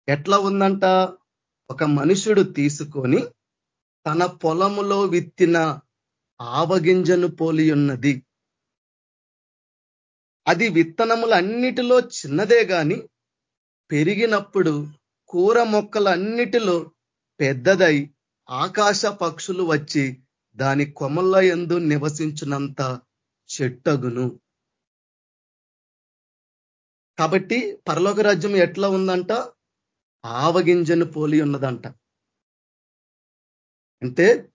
ఎట్లా ఉందంట? ఒక మనుషుడు తీసుకొని తన పొలములో విత్తిన ఆవగింజను పోలి ఉన్నది. అది విత్తనములన్నిటిలో చిన్నదే గాని పెరిగినప్పుడు కూర మొక్కలన్నిటిలో పెద్దదై ఆకాశ పక్షులు వచ్చి దాని కొమల్ల ఎందు నివసించినంత చెట్టగును. కాబట్టి పరలోక రాజ్యం ఎట్లా ఉందంట? ఆవగింజను పోలి ఉన్నదంట. అంటే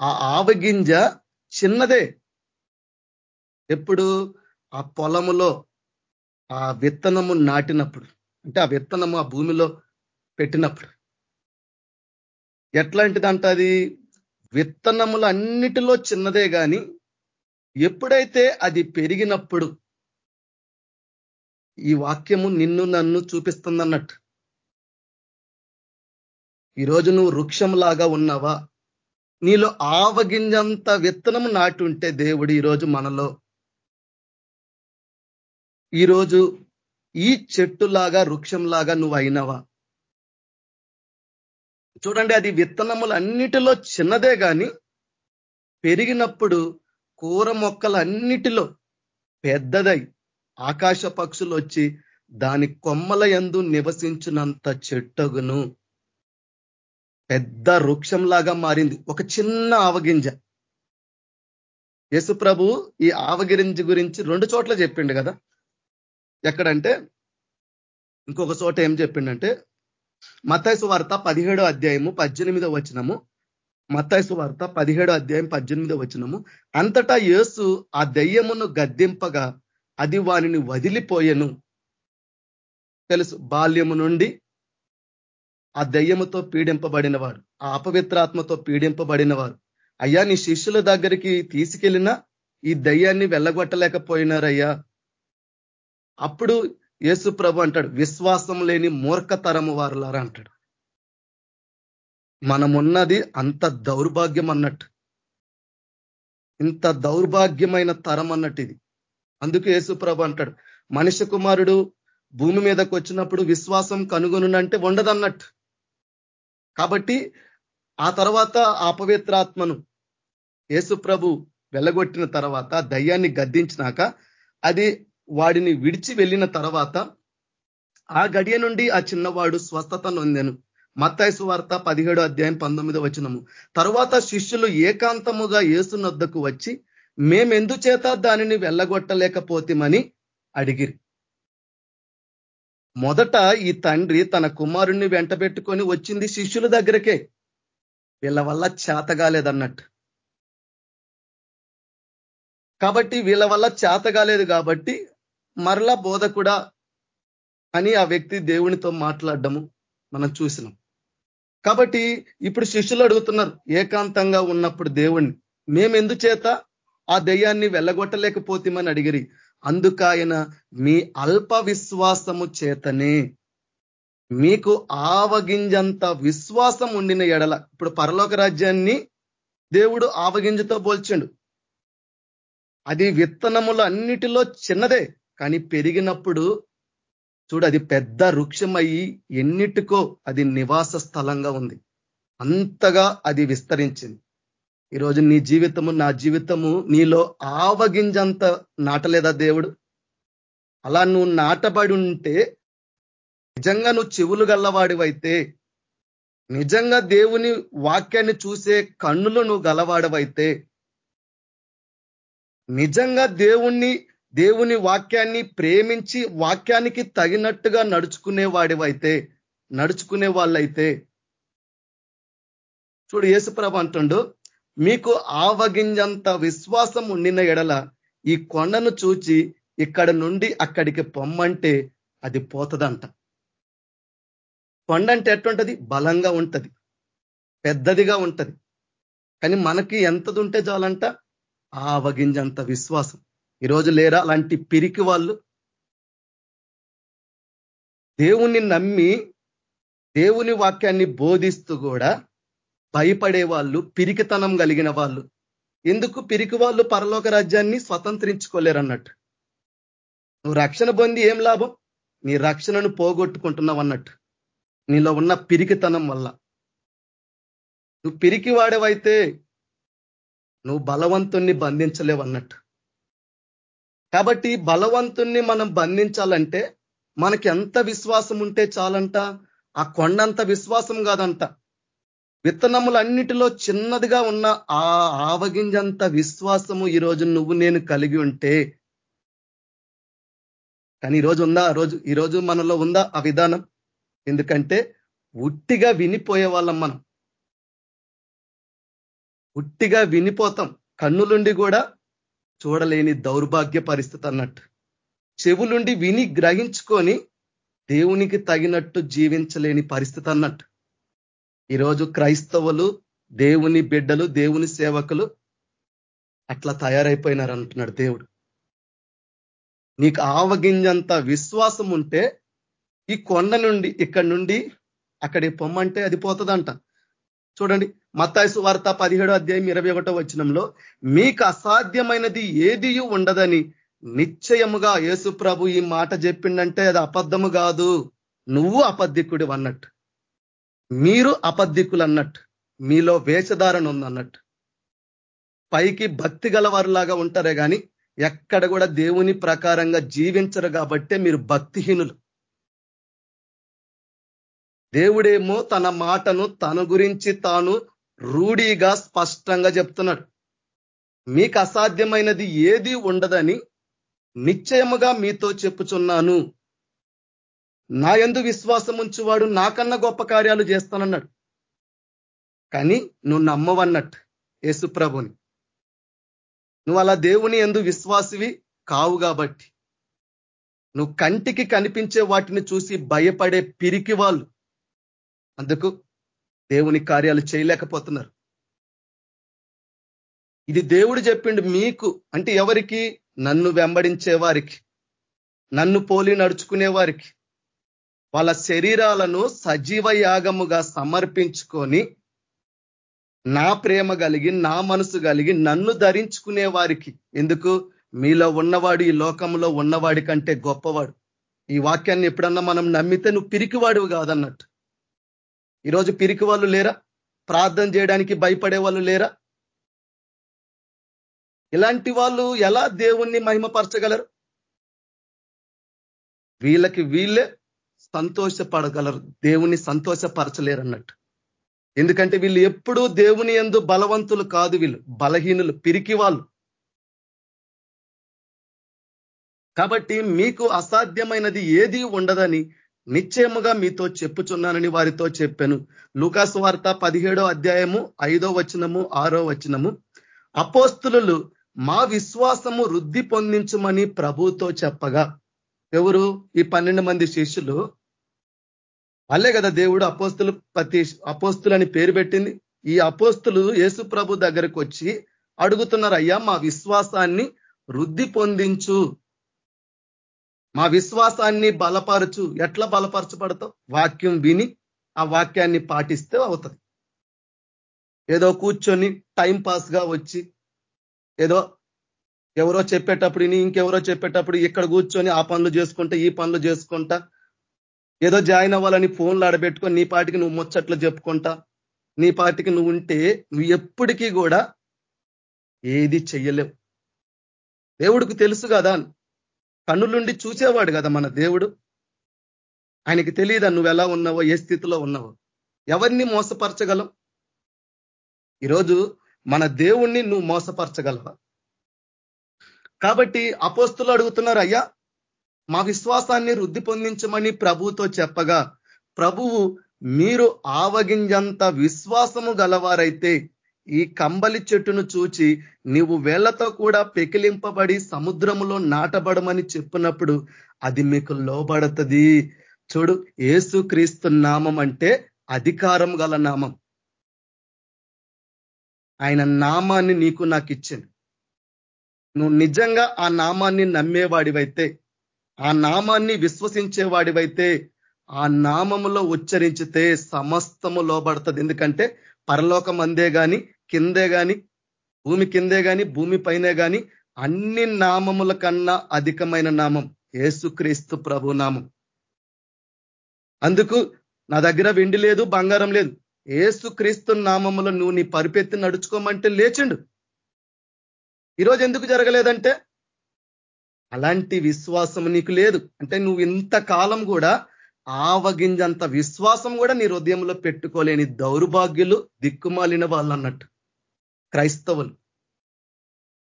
ఆ ఆవగింజ చిన్నదే. ఎప్పుడు? ఆ పొలములో ఆ విత్తనము నాటినప్పుడు. అంటే ఆ విత్తనము ఆ భూమిలో పెట్టినప్పుడు. ఎట్లాంటిదంట అది? విత్తనములు అన్నిటిలో చిన్నదే కానీ ఎప్పుడైతే అది పెరిగినప్పుడు ఈ వాక్యము నిన్ను నన్ను చూపిస్తుందన్నట్టు. ఈరోజు నువ్వు వృక్షంలాగా ఉన్నావా? నీలో ఆవగింజంత విత్తనం నాటి ఉంటే దేవుడు ఈరోజు మనలో. ఈరోజు ఈ చెట్టులాగా వృక్షంలాగా నువ్వు అయినవా? చూడండి అది విత్తనములన్నిటిలో చిన్నదే కానీ పెరిగినప్పుడు కూర మొక్కలన్నిటిలో పెద్దదై ఆకాశ పక్షులు వచ్చి దాని కొమ్మల ఎందు నివసించినంత చెట్టగును. పెద్ద వృక్షంలాగా మారింది. ఒక చిన్న ఆవగింజ. ప్రభు ఈ ఆవగింజ గురించి రెండు చోట్ల చెప్పిండు కదా. ఎక్కడంటే ఇంకొక చోట ఏం చెప్పిండంటే మత్తాయిసు వార్త పదిహేడో అధ్యాయము పద్దెనిమిదో వచనము. మత్తాయిసు వార్త పదిహేడో అధ్యాయం పద్దెనిమిదో వచనము. అంతటా యేసు ఆ దెయ్యమును గద్దింపగా అది వానిని వదిలిపోయెను. తెలుసు బాల్యము నుండి ఆ దెయ్యముతో పీడింపబడినవాడు ఆ అపవిత్రాత్మతో పీడింపబడినవారు అయ్యా నీ శిష్యుల దగ్గరికి తీసుకెళ్ళినా ఈ దయ్యాన్ని వెళ్ళగొట్టలేకపోయినారయ్యా. అప్పుడు యేసు ప్రభు అంటాడు విశ్వాసం లేని మూర్ఖతరము వారులారా అంటాడు. మనమున్నది అంత దౌర్భాగ్యం అన్నట్టు ఇంత దౌర్భాగ్యమైన తరం అన్నట్టు ఇది. అందుకు యేసుప్రభు అంటాడు మనిషి కుమారుడు భూమి మీదకి వచ్చినప్పుడు విశ్వాసం కనుగొనునంటే ఉండదన్నట్టు. కాబట్టి ఆ తర్వాత అపవిత్రాత్మను యేసుప్రభు వెళ్ళగొట్టిన తర్వాత దయ్యాన్ని గద్దించినాక అది వాడిని విడిచి వెళ్ళిన తర్వాత ఆ గడియ నుండి ఆ చిన్నవాడు స్వస్థత నొందెను. మత్తాయసు వార్త పదిహేడు అధ్యాయం పంతొమ్మిదో వచనము. తరువాత శిష్యులు ఏకాంతముగా ఏసునొద్దకు వచ్చి మేమెందుచేత దానిని వెళ్ళగొట్టలేకపోతేమని అడిగిరి. మొదట ఈ తండ్రి తన కుమారుణ్ణి వెంటబెట్టుకొని వచ్చింది శిష్యుల దగ్గరకే. వీళ్ళ వల్ల చేతగాలేదన్నట్టు. కాబట్టి వీళ్ళ వల్ల చేతగాలేదు కాబట్టి మరలా బోధకుడా అని ఆ వ్యక్తి దేవునితో మాట్లాడము మనం చూసినాం. కాబట్టి ఇప్పుడు శిష్యులు అడుగుతున్నారు ఏకాంతంగా ఉన్నప్పుడు దేవుణ్ణి మేమెందుచేత ఆ దయ్యాన్ని వెళ్ళగొట్టలేకపోతామని అడిగిరి. అందుకాయన మీ అల్ప విశ్వాసము చేతనే మీకు ఆవగింజంత విశ్వాసం ఉండిన ఎడల. ఇప్పుడు పరలోక రాజ్యాన్ని దేవుడు ఆవగింజతో పోల్చండు. అది విత్తనములు అన్నిటిలో చిన్నదే కానీ పెరిగినప్పుడు చూడు అది పెద్ద వృక్షమయ్యి ఎన్నిటికో అది నివాస స్థలంగా ఉంది. అంతగా అది విస్తరించింది. ఈరోజు నీ జీవితము నా జీవితము నీలో ఆవగింజంత నాటలేదా దేవుడు? అలా నువ్వు నాటబడి ఉంటే నిజంగా నువ్వు చెవులు గల్లవాడివైతే నిజంగా దేవుని వాక్యాన్ని చూసే కన్నులు నువ్వు గలవాడవైతే నిజంగా దేవుణ్ణి దేవుని వాక్యాన్ని ప్రేమించి వాక్యానికి తగినట్టుగా నడుచుకునే వాడివైతే నడుచుకునే వాళ్ళైతే. చూడు యేసుప్రభ అంటుండు మీకు ఆవగింజంత విశ్వాసం ఉండిన ఎడల ఈ కొండను చూచి ఇక్కడ నుండి అక్కడికి పొమ్మంటే అది పోతదంట. కొండ అంటే ఎట్టుంటది? బలంగా ఉంటది. పెద్దదిగా ఉంటది. కానీ మనకి ఎంతది ఉంటే చాలంట? ఆవగింజంత విశ్వాసం. ఈరోజు లేరా అలాంటి పిరికి వాళ్ళు? దేవుణ్ణి నమ్మి దేవుని వాక్యాన్ని బోధిస్తూ కూడా భయపడే వాళ్ళు పిరికితనం కలిగిన వాళ్ళు. ఎందుకు? పిరికి వాళ్ళు పరలోక రాజ్యాన్ని స్వతంత్రించుకోలేరు అన్నట్టు నువ్వు రక్షణ పొంది ఏం లాభం? నీ రక్షణను పోగొట్టుకుంటున్నావు అన్నట్టు. నీలో ఉన్న పిరికితనం వల్ల. నువ్వు పిరికి వాడేవైతే నువ్వు బలవంతుణ్ణి బంధించలేవు అన్నట్టు. కాబట్టి బలవంతుణ్ణి మనం బంధించాలంటే మనకి ఎంత విశ్వాసం ఉంటే చాలంట? ఆ కొండంత విశ్వాసం కాదంట. విత్తనములన్నిటిలో చిన్నదిగా ఉన్న ఆ ఆవగింజంత విశ్వాసము ఈరోజు నువ్వు నేను కలిగి ఉంటే. కానీ ఈరోజు ఉందా? ఆ రోజు ఈరోజు మనలో ఉందా ఆ విధానం? ఎందుకంటే ఉట్టిగా వినిపోయే వాళ్ళం మనం. ఉట్టిగా వినిపోతాం. కన్నులుండి కూడా చూడలేని దౌర్భాగ్య పరిస్థితి అన్నట్టు. చెవులుండి విని గ్రహించుకొని దేవునికి తగినట్టు జీవించలేని పరిస్థితి అన్నట్టు. ఈరోజు క్రైస్తవులు దేవుని బిడ్డలు దేవుని సేవకులు అట్లా తయారైపోయినారు అంటున్నాడు దేవుడు. నీకు ఆవగింజంత విశ్వాసం ఉంటే ఈ కొండ నుండి ఇక్కడ నుండి అక్కడికి పొమ్మంటే అది పోతుందంట. చూడండి మత్తాయసు వార్త పదిహేడో అధ్యాయం ఇరవై ఒకటో వచనంలో మీకు అసాధ్యమైనది ఏది ఉండదని నిశ్చయముగా యేసు ప్రభు ఈ మాట చెప్పిండంటే అది అబద్ధము కాదు. నువ్వు అబద్ధికుడు అన్నట్టు మీరు అబద్ధికులు అన్నట్టు మీలో వేషధారణ ఉందన్నట్టు. పైకి భక్తి గలవారులాగా ఉంటారే కానీ ఎక్కడ కూడా దేవుని ప్రకారంగా జీవించరు కాబట్టే మీరు భక్తిహీనులు. దేవుడేమో తన మాటను తన గురించి తాను రూఢీగా స్పష్టంగా చెప్తున్నాడు. మీకు అసాధ్యమైనది ఏది ఉండదని నిశ్చయముగా మీతో చెప్పుచున్నాను. నా ఎందు విశ్వాసం ఉంచువాడు నాకన్నా గొప్ప కార్యాలు చేస్తానన్నాడు. కానీ నువ్వు నమ్మవన్నట్టు యేసుప్రభుని నువ్వు అలా దేవుని ఎందు విశ్వాసివి కావు కాబట్టి. నువ్వు కంటికి కనిపించే వాటిని చూసి భయపడే పిరికి వాళ్ళు. అందుకు దేవుని కార్యాలు చేయలేకపోతున్నారు. ఇది దేవుడు చెప్పిండు మీకు అంటే ఎవరికి? నన్ను వెంబడించే వారికి. నన్ను పోలి నడుచుకునే వారికి. వాళ్ళ శరీరాలను సజీవ యాగముగా సమర్పించుకొని నా ప్రేమ కలిగి నా మనసు కలిగి నన్ను ధరించుకునే వారికి. ఎందుకు? మీలో ఉన్నవాడు ఈ లోకంలో ఉన్నవాడి కంటే గొప్పవాడు. ఈ వాక్యాన్ని ఎప్పుడన్నా మనం నమ్మితే నువ్వు పిరికివాడివి కాదన్నట్టు. ఈరోజు పిరికి వాళ్ళు లేరా? ప్రార్థన చేయడానికి భయపడే వాళ్ళు లేరా? ఇలాంటి వాళ్ళు ఎలా దేవుణ్ణి మహిమపరచగలరు? వీళ్ళకి వీళ్ళే సంతోషపడగలరు. దేవుని సంతోషపరచలేరు అన్నట్టు ఎందుకంటే వీళ్ళు ఎప్పుడూ దేవుని ఎందు బలవంతులు కాదు వీళ్ళు. బలహీనులు పిరికి వాళ్ళు కాబట్టి మీకు అసాధ్యమైనది ఏది ఉండదని నిశ్చయముగా మీతో చెప్పుచున్నానని వారితో చెప్పాను. లూకాసు వార్త పదిహేడో అధ్యాయము ఐదో వచనము ఆరో వచనము. అపోస్తులు మా విశ్వాసము వృద్ధి పొందించమని ప్రభుతో చెప్పగా. ఎవరు? ఈ పన్నెండు మంది శిష్యులు. వాళ్ళే కదా దేవుడు అపోస్తులు ప్రతి అపోస్తులు అని పేరు పెట్టింది. ఈ అపోస్తులు యేసు ప్రభు దగ్గరకు వచ్చి అడుగుతున్నారు అయ్యా మా విశ్వాసాన్ని వృద్ధి పొందించు. మా విశ్వాసాన్ని బలపరచు. ఎట్లా బలపరచబడతావు? వాక్యం విని ఆ వాక్యాన్ని పాటిస్తే అవుతుంది. ఏదో కూర్చొని టైం పాస్గా వచ్చి ఏదో ఎవరో చెప్పేటప్పుడు ఇంకెవరో చెప్పేటప్పుడు ఇక్కడ కూర్చొని ఆ పనులు చేసుకుంటా ఈ పనులు చేసుకుంటా ఏదో జాయిన్ అవ్వాలని ఫోన్లు ఆడబెట్టుకొని నీ పాటికి నువ్వు ముచ్చట్లు చెప్పుకుంటా నీ పాటికి నువ్వు ఉంటే నువ్వు ఎప్పటికీ కూడా ఏది చెయ్యలేవు. దేవుడికి తెలుసు కదా కన్నులుండి చూసేవాడు కదా మన దేవుడు. ఆయనకి తెలియదా నువ్వు ఎలా ఉన్నావో ఏ స్థితిలో ఉన్నావో? ఎవరిని మోసపరచగలం? ఈరోజు మన దేవుణ్ణి నువ్వు మోసపరచగలవా? కాబట్టి అపోస్తులు అడుగుతున్నారు అయ్యా మా విశ్వాసాన్ని వృద్ధి పొందించమని ప్రభువుతో చెప్పగా ప్రభువు మీరు ఆవగింజంత విశ్వాసము గలవారైతే ఈ కంబలి చెట్టును చూచి నీవు వేళ్ళతో కూడా పెకిలింపబడి సముద్రములో నాటబడమని చెప్పినప్పుడు అది మీకు లోబడుతుంది. చూడు ఏసు క్రీస్తు నామం అంటే అధికారం గల నామం. ఆయన నామాన్ని నీకు నాకు ఇచ్చింది నువ్వు నిజంగా ఆ నామాన్ని నమ్మేవాడివైతే ఆ నామాన్ని విశ్వసించేవాడివైతే ఆ నామములో ఉచ్చరించితే సమస్తము లోబడుతుంది. ఎందుకంటే పరలోకం అందే గాని కిందే గాని భూమి కిందే గాని భూమి పైనే గాని అన్ని నామముల కన్నా అధికమైన నామం ఏసుక్రీస్తు ప్రభు నామం. అందుకు నా దగ్గర వెండి లేదు బంగారం లేదు. ఏసుక్రీస్తు నామములో నువ్వు నీ పరిపెత్తి నడుచుకోమంటే లేచిండు. ఈరోజు ఎందుకు జరగలేదంటే అలాంటి విశ్వాసం నీకు లేదు. అంటే నువ్వు ఇంతకాలం కూడా ఆవగింజంత విశ్వాసం కూడా నీ హృదయంలో పెట్టుకోలేని దౌర్భాగ్యులు దిక్కుమాలిన వాళ్ళు అన్నట్టు క్రైస్తవులు.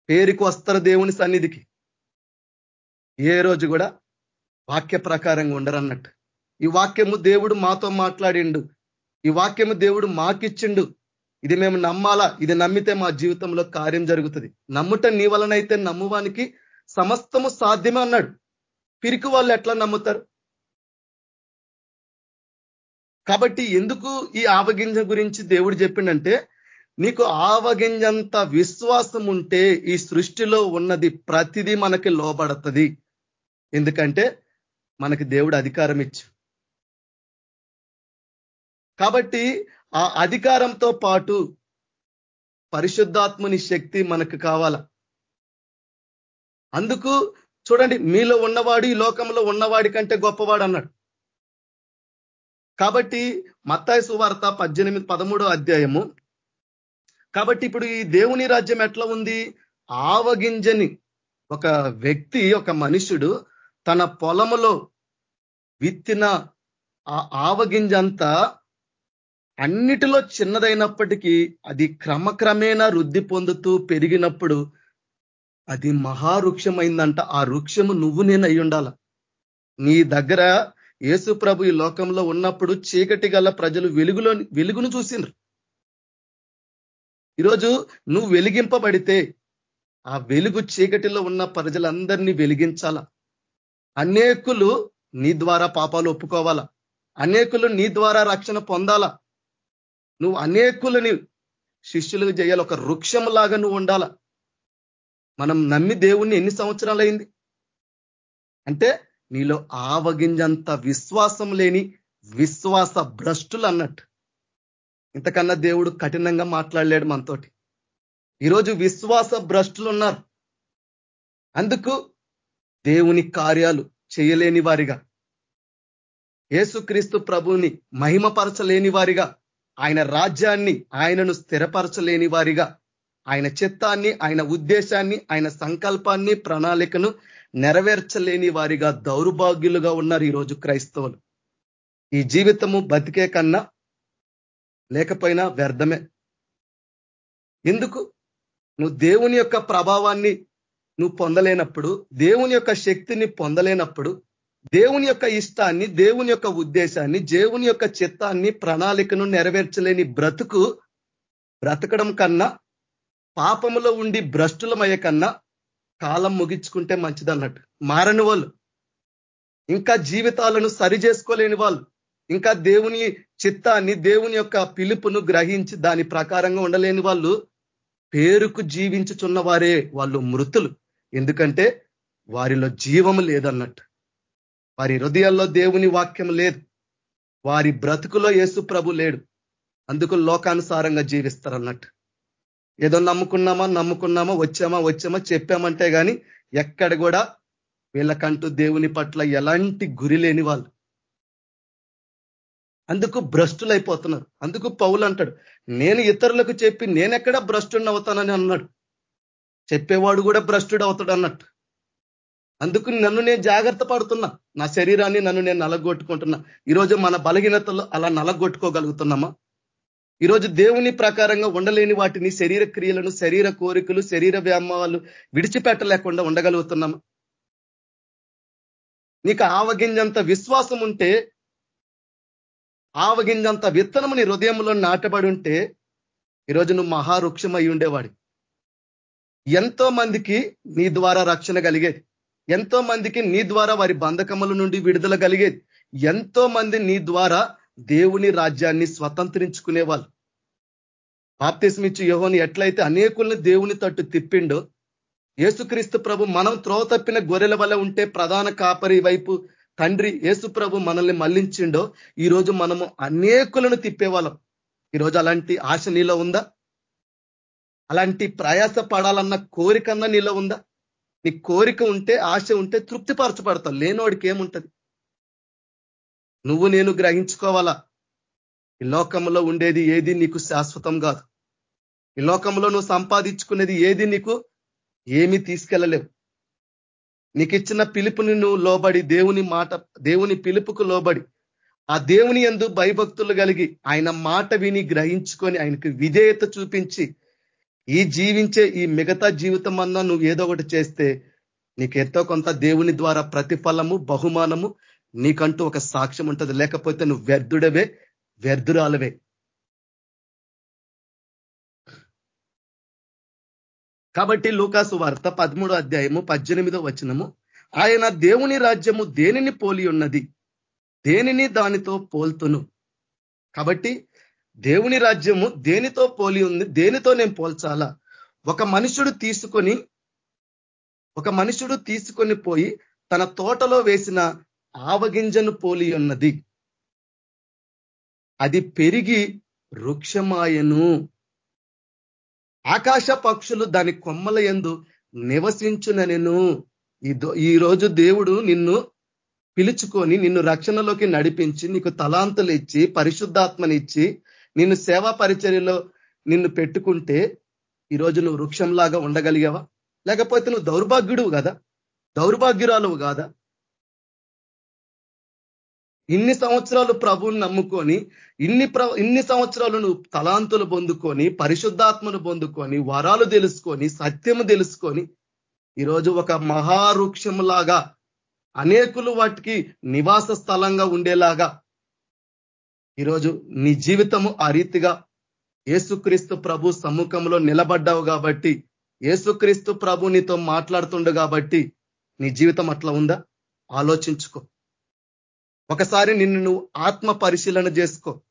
పేరుకు వస్తారు దేవుని సన్నిధికి. ఏ రోజు కూడా వాక్య ప్రకారంగా ఉండరన్నట్టు. ఈ వాక్యము దేవుడు మాతో మాట్లాడిండు. ఈ వాక్యము దేవుడు మాకిచ్చిండు. ఇది మేము నమ్మాలా? ఇది నమ్మితే మా జీవితంలో కార్యం జరుగుతుంది. నమ్ముట నీ వలనైతే నమ్మువానికి సమస్తము సాధ్యమే అన్నాడు. పిరికి వాళ్ళు ఎట్లా నమ్ముతారు? కాబట్టి ఎందుకు ఈ ఆవగింజ గురించి దేవుడు చెప్పిండంటే నీకు ఆవగింజంత విశ్వాసం ఉంటే ఈ సృష్టిలో ఉన్నది ప్రతిదీ మనకి లోబడుతుంది. ఎందుకంటే మనకి దేవుడు అధికారం ఇచ్చు. కాబట్టి ఆ అధికారంతో పాటు పరిశుద్ధాత్ముని శక్తి మనకు కావాల? అందుకు చూడండి మీలో ఉన్నవాడు ఈ లోకంలో ఉన్నవాడి కంటే గొప్పవాడు అన్నాడు. కాబట్టి మత్తాయి సువార్త పద్దెనిమిది పదమూడో అధ్యాయము. కాబట్టి ఇప్పుడు ఈ దేవుని రాజ్యం ఎట్లా ఉంది? ఆవగింజని ఒక వ్యక్తి ఒక మనుషుడు తన పొలములో విత్తిన ఆ ఆవగింజంతా అన్నిటిలో చిన్నదైనప్పటికీ అది క్రమక్రమేణా వృద్ధి పొందుతూ పెరిగినప్పుడు అది మహావృక్షమైందంట. ఆ వృక్షము నువ్వు నేను అయి ఉండాల నీ దగ్గర యేసు ప్రభు ఈ లోకంలో ఉన్నప్పుడు చీకటి గల ప్రజలు వెలుగులో వెలుగును చూసిండ్రు ఈరోజు నువ్వు వెలిగింపబడితే ఆ వెలుగు చీకటిలో ఉన్న ప్రజలందరినీ వెలిగించాల. అనేకులు నీ ద్వారా పాపాలు ఒప్పుకోవాలా. అనేకులు నీ ద్వారా రక్షణ పొందాలా. నువ్వు అనేకులని శిష్యులు చేయాలి. ఒక వృక్షంలాగా నువ్వు ఉండాలా. మనం నమ్మి దేవుణ్ణి ఎన్ని సంవత్సరాలు అయింది అంటే నీలో ఆవగింజంత విశ్వాసం లేని విశ్వాస భ్రష్టులు అన్నట్టు. ఇంతకన్నా దేవుడు కఠినంగా మాట్లాడలేడు మనతోటి. ఈరోజు విశ్వాస భ్రష్టులు ఉన్నారు. అందుకు దేవుని కార్యాలు చేయలేని వారిగా. యేసుక్రీస్తు ప్రభుని మహిమపరచలేని వారిగా. ఆయన రాజ్యాన్ని ఆయనను స్థిరపరచలేని వారిగా. ఆయన చిత్తాన్ని ఆయన ఉద్దేశాన్ని ఆయన సంకల్పాన్ని ప్రణాళికను నెరవేర్చలేని వారిగా దౌర్భాగ్యులుగా ఉన్నారు ఈరోజు క్రైస్తవులు. ఈ జీవితము బతికే కన్నా లేకపోయినా వ్యర్థమే. ఎందుకు? నువ్వు దేవుని యొక్క ప్రభావాన్ని నువ్వు పొందలేనప్పుడు దేవుని యొక్క శక్తిని పొందలేనప్పుడు దేవుని యొక్క ఇష్టాన్ని దేవుని యొక్క ఉద్దేశాన్ని దేవుని యొక్క చిత్తాన్ని ప్రణాళికను నెరవేర్చలేని బ్రతుకు బ్రతకడం కన్నా పాపములో ఉండి భ్రష్టులమయ్యే కన్నా కాలం ముగించుకుంటే మంచిదన్నట్టు. మారని వాళ్ళు. ఇంకా జీవితాలను సరి చేసుకోలేని వాళ్ళు. ఇంకా దేవుని చిత్తాన్ని దేవుని యొక్క పిలుపును గ్రహించి దాని ప్రకారంగా ఉండలేని వాళ్ళు పేరుకు జీవించుచున్న వారే వాళ్ళు మృతులు. ఎందుకంటే వారిలో జీవము లేదన్నట్టు. వారి హృదయాల్లో దేవుని వాక్యం లేదు. వారి బ్రతుకులో యేసు ప్రభు లేడు. అందుకు లోకానుసారంగా జీవిస్తారన్నట్టు. ఏదో నమ్ముకున్నామా నమ్ముకున్నామా వచ్చామా వచ్చామా చెప్పామంటే కానీ ఎక్కడ కూడా వీళ్ళకంటూ దేవుని పట్ల ఎలాంటి గురి లేని వాళ్ళు. అందుకు భ్రష్టులైపోతున్నారు. అందుకు పౌలు అంటాడు నేను ఇతరులకు చెప్పి నేనెక్కడ భ్రష్టుని అవుతానని అన్నాడు. చెప్పేవాడు కూడా భ్రష్టుడు అవుతాడు అన్నట్టు. అందుకు నన్ను నేను జాగ్రత్త పడుతున్నా. నా శరీరాన్ని నన్ను నేను నలగొట్టుకుంటున్నా. ఈరోజు మన బలహీనతలు అలా నలగొట్టుకోగలుగుతున్నామా? ఈరోజు దేవుని ప్రకారంగా ఉండలేని వాటిని శరీర క్రియలను శరీర కోరికలు శరీర వ్యామాలు విడిచిపెట్టలేకుండా ఉండగలుగుతున్నామా నీకు ఆవగింజంత విశ్వాసం ఉంటే ఆవగింజంత విత్తనము నీ హృదయంలో నాటబడి ఉంటే ఈరోజు నువ్వు మహావృక్షమై అయి ఉండేవాడి ఎంతో మందికి నీ ద్వారా రక్షణ కలిగేది ఎంతో మందికి నీ ద్వారా వారి బంధకముల నుండి విడుదల కలిగేది ఎంతో మంది నీ ద్వారా దేవుని రాజ్యాన్ని స్వతంత్రించుకునే వాళ్ళు. బాప్తిస్మిచ్చు యోహోని ఎట్లయితే అనేకుల్ని దేవుని తట్టు తిప్పిండో యేసుక్రీస్తు ప్రభు మనం త్రోవ తప్పిన గొర్రెల వల్ల ఉంటే ప్రధాన కాపరి వైపు తండ్రి యేసు ప్రభు మనల్ని మళ్ళించిండో ఈరోజు మనము అనేకులను తిప్పేవాళ్ళం. ఈరోజు అలాంటి ఆశ నీలో ఉందా? అలాంటి ప్రయాస పడాలన్న కోరికన్నా నీలో ఉందా? నీ కోరిక ఉంటే ఆశ ఉంటే తృప్తిపరచబడతావు. లేనోడికి ఏముంటది? నువ్వు నేను గ్రహించుకోవాలా? ఈ లోకంలో ఉండేది ఏది నీకు శాశ్వతం కాదు. ఈ లోకంలో నువ్వు సంపాదించుకునేది ఏది నీకు ఏమీ తీసుకెళ్ళలేవు. నీకు ఇచ్చిన పిలుపుని నువ్వు లోబడి దేవుని మాట దేవుని పిలుపుకు లోబడి ఆ దేవుని ఎందు భయభక్తులు కలిగి ఆయన మాట విని గ్రహించుకొని ఆయనకు విధేయత చూపించి ఈ జీవించే ఈ మిగతా జీవితం అన్నా నువ్వు ఏదో ఒకటి చేస్తే నీకు ఎంతో కొంత దేవుని ద్వారా ప్రతిఫలము బహుమానము నీకంటూ ఒక సాక్ష్యం ఉంటుంది. లేకపోతే నువ్వు వ్యర్థుడవే వ్యర్థురాలవే. కాబట్టి లూకాసు వార్త పదమూడో అధ్యాయము పద్దెనిమిదో వచనము. ఆయన దేవుని రాజ్యము దేనిని పోలి ఉన్నది? దేనిని దానితో పోల్తును? కాబట్టి దేవుని రాజ్యము దేనితో పోలి ఉంది? దేనితో నేను పోల్చాలా? ఒక మనుషుడు తీసుకొని ఒక మనుషుడు తీసుకొని పోయి తన తోటలో వేసిన ఆవగింజను పోలి ఉన్నది అది పెరిగి వృక్షమాయను. ఆకాశ పక్షులు దాని కొమ్మల ఎందు నివసించుననెను ఈ రోజు దేవుడు నిన్ను పిలుచుకొని నిన్ను రక్షణలోకి నడిపించి నీకు తలాంతులు ఇచ్చి పరిశుద్ధాత్మనిచ్చి నిన్ను సేవా పరిచర్యలో నిన్ను పెట్టుకుంటే ఈరోజు నువ్వు వృక్షంలాగా ఉండగలిగావా? లేకపోతే నువ్వు దౌర్భాగ్యుడు కదా? దౌర్భాగ్యురాలువు కాదా? ఇన్ని సంవత్సరాలు ప్రభువుని నమ్ముకొని ఇన్ని ఇన్ని సంవత్సరాలు నువ్వు తలాంతులు పొందుకొని పరిశుద్ధాత్మను పొందుకొని వరాలు తెలుసుకొని సత్యము తెలుసుకొని ఈరోజు ఒక మహావృక్షంలాగా అనేకులు వాటికి నివాస స్థలంగా ఉండేలాగా ఈరోజు నీ జీవితము ఆ రీతిగా ఏసుక్రీస్తు ప్రభు సమ్ముఖంలో నిలబడ్డావు కాబట్టి ఏసుక్రీస్తు ప్రభు నీతో మాట్లాడుతుండు కాబట్టి నీ జీవితం అట్లా ఉందా? ఆలోచించుకో. ఒకసారి నిన్ను నువ్వు ఆత్మ పరిశీలన చేసుకో.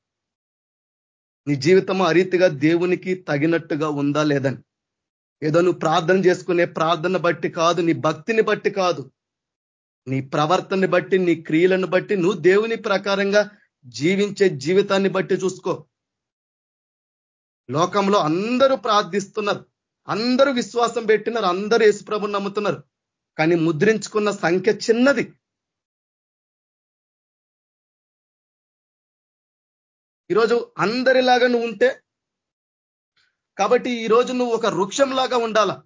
నీ జీవితం ఆ రీతిగా దేవునికి తగినట్టుగా ఉందా లేదని. ఏదో నువ్వు ప్రార్థన చేసుకునే ప్రార్థన బట్టి కాదు నీ భక్తిని బట్టి కాదు. నీ ప్రవర్తనని బట్టి నీ క్రియలను బట్టి నువ్వు దేవుని ప్రకారంగా జీవించే జీవితాన్ని బట్టి చూసుకో. లోకంలో అందరూ ప్రార్థిస్తున్నారు. అందరూ విశ్వాసం పెట్టినారు. అందరూ యేసుప్రభు నమ్ముతున్నారు. కానీ ముద్రించుకున్న సంఖ్య చిన్నది. ఈరోజు అందరిలాగా నువ్వు ఉంటే కాబట్టి ఈరోజు నువ్వు ఒక వృక్షంలాగా ఉండాల?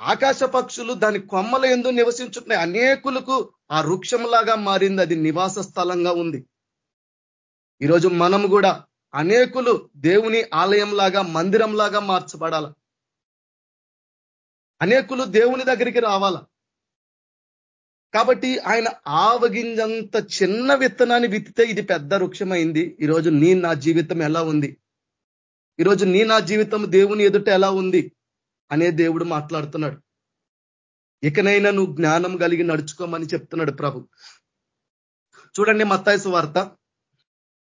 ఆకాశ పక్షులు దాని కొమ్మల ఎందు నివసించుతున్నాయి. అనేకులకు ఆ వృక్షంలాగా మారింది. అది నివాస స్థలంగా ఉంది. ఈరోజు మనం కూడా అనేకులు దేవుని ఆలయంలాగా మందిరంలాగా మార్చబడాల? అనేకులు దేవుని దగ్గరికి రావాలా? కాబట్టి ఆయన ఆవగింజంత చిన్న విత్తనాన్ని విత్తితే ఇది పెద్ద వృక్షమైంది. ఈరోజు నీ నా జీవితం ఎలా ఉంది? ఈరోజు నీ నా జీవితం దేవుని ఎదుట ఎలా ఉంది? అనే దేవుడు మాట్లాడుతున్నాడు. ఇకనైనా నువ్వు జ్ఞానం కలిగి నడుచుకోమని చెప్తున్నాడు ప్రభు. చూడండి మత్తాయసు వార్త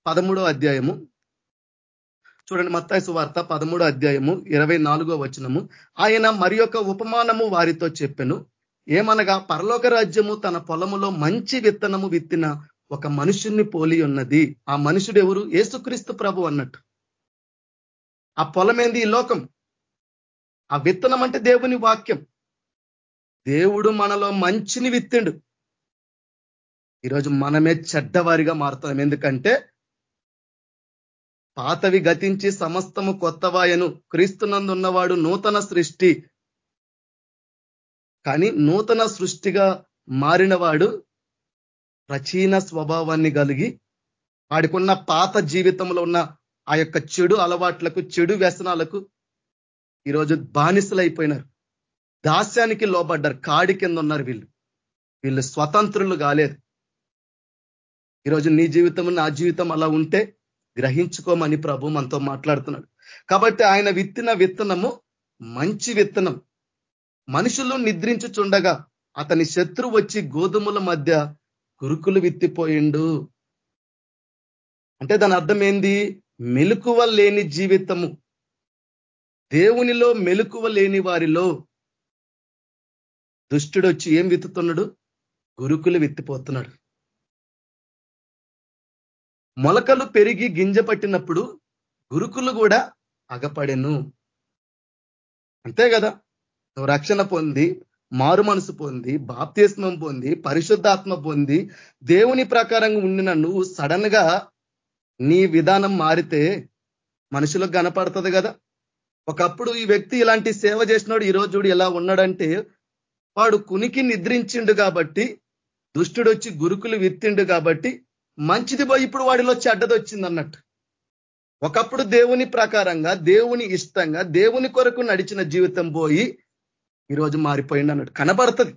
పదమూడో అధ్యాయము. చూడండి మత్తాయసు వార్త పదమూడో అధ్యాయము ఇరవై నాలుగో వచనము. ఆయన మరి ఉపమానము వారితో చెప్పెను. ఏమనగా పరలోక రాజ్యము తన పొలములో మంచి విత్తనము విత్తిన ఒక మనుషుణ్ణి పోలి ఉన్నది. ఆ మనుషుడు ఎవరు ఏసుక్రీస్తు ప్రభు అన్నట్టు. ఆ పొలమేంది ఈ లోకం? ఆ విత్తనం అంటే దేవుని వాక్యం. దేవుడు మనలో మంచిని విత్తిండు. ఈరోజు మనమే చెడ్డవారిగా మారుతున్నాం. ఎందుకంటే పాతవి గతించి సమస్తము కొత్తవాయను. క్రీస్తునందు ఉన్నవాడు నూతన సృష్టి. కానీ నూతన సృష్టిగా మారినవాడు ప్రాచీన స్వభావాన్ని కలిగి వాడికున్న పాత జీవితంలో ఉన్న ఆ యొక్క చెడు అలవాట్లకు చెడు వ్యసనాలకు ఈరోజు బానిసలైపోయినారు. దాస్యానికి లోబడ్డారు. కాడి కింద ఉన్నారు వీళ్ళు. వీళ్ళు స్వతంత్రులు కాలేదు. ఈరోజు నీ జీవితం నా జీవితం అలా ఉంటే గ్రహించుకోమని ప్రభు మనతో మాట్లాడుతున్నాడు. కాబట్టి ఆయన విత్తిన విత్తనము మంచి విత్తనం. మనుషులు నిద్రించుచుండగా అతని శత్రు వచ్చి గోధుమల మధ్య కురుకులు విత్తిపోయిండు. అంటే దాని అర్థం ఏంది? మెలుకువ లేని జీవితము. దేవునిలో మెలుకువ లేని వారిలో దుష్టుడు వచ్చి ఏం విత్తుతున్నాడు? గురుకులు విత్తిపోతున్నాడు. మొలకలు పెరిగి గింజ పట్టినప్పుడు గురుకులు కూడా అగపడెను. అంతే కదా? నువ్వు రక్షణ పొంది మారు మనసు పొంది బాప్తిస్మం పొంది పరిశుద్ధాత్మ పొంది దేవుని ప్రకారంగా ఉండిన నువ్వు సడన్గా నీ విధానం మారితే మనుషులకు కనపడుతుంది కదా. ఒకప్పుడు ఈ వ్యక్తి ఇలాంటి సేవ చేసినాడు ఈరోజు రోజు ఎలా ఉన్నాడంటే వాడు కునికి నిద్రించిండు కాబట్టి దుష్టుడు వచ్చి గురుకులు విత్తిండు కాబట్టి మంచిది పోయి ఇప్పుడు వాడిలో చెడ్డది వచ్చింది అన్నట్టు. ఒకప్పుడు దేవుని ప్రకారంగా దేవుని ఇష్టంగా దేవుని కొరకు నడిచిన జీవితం పోయి ఈరోజు మారిపోయింది అన్నట్టు కనబడుతుంది.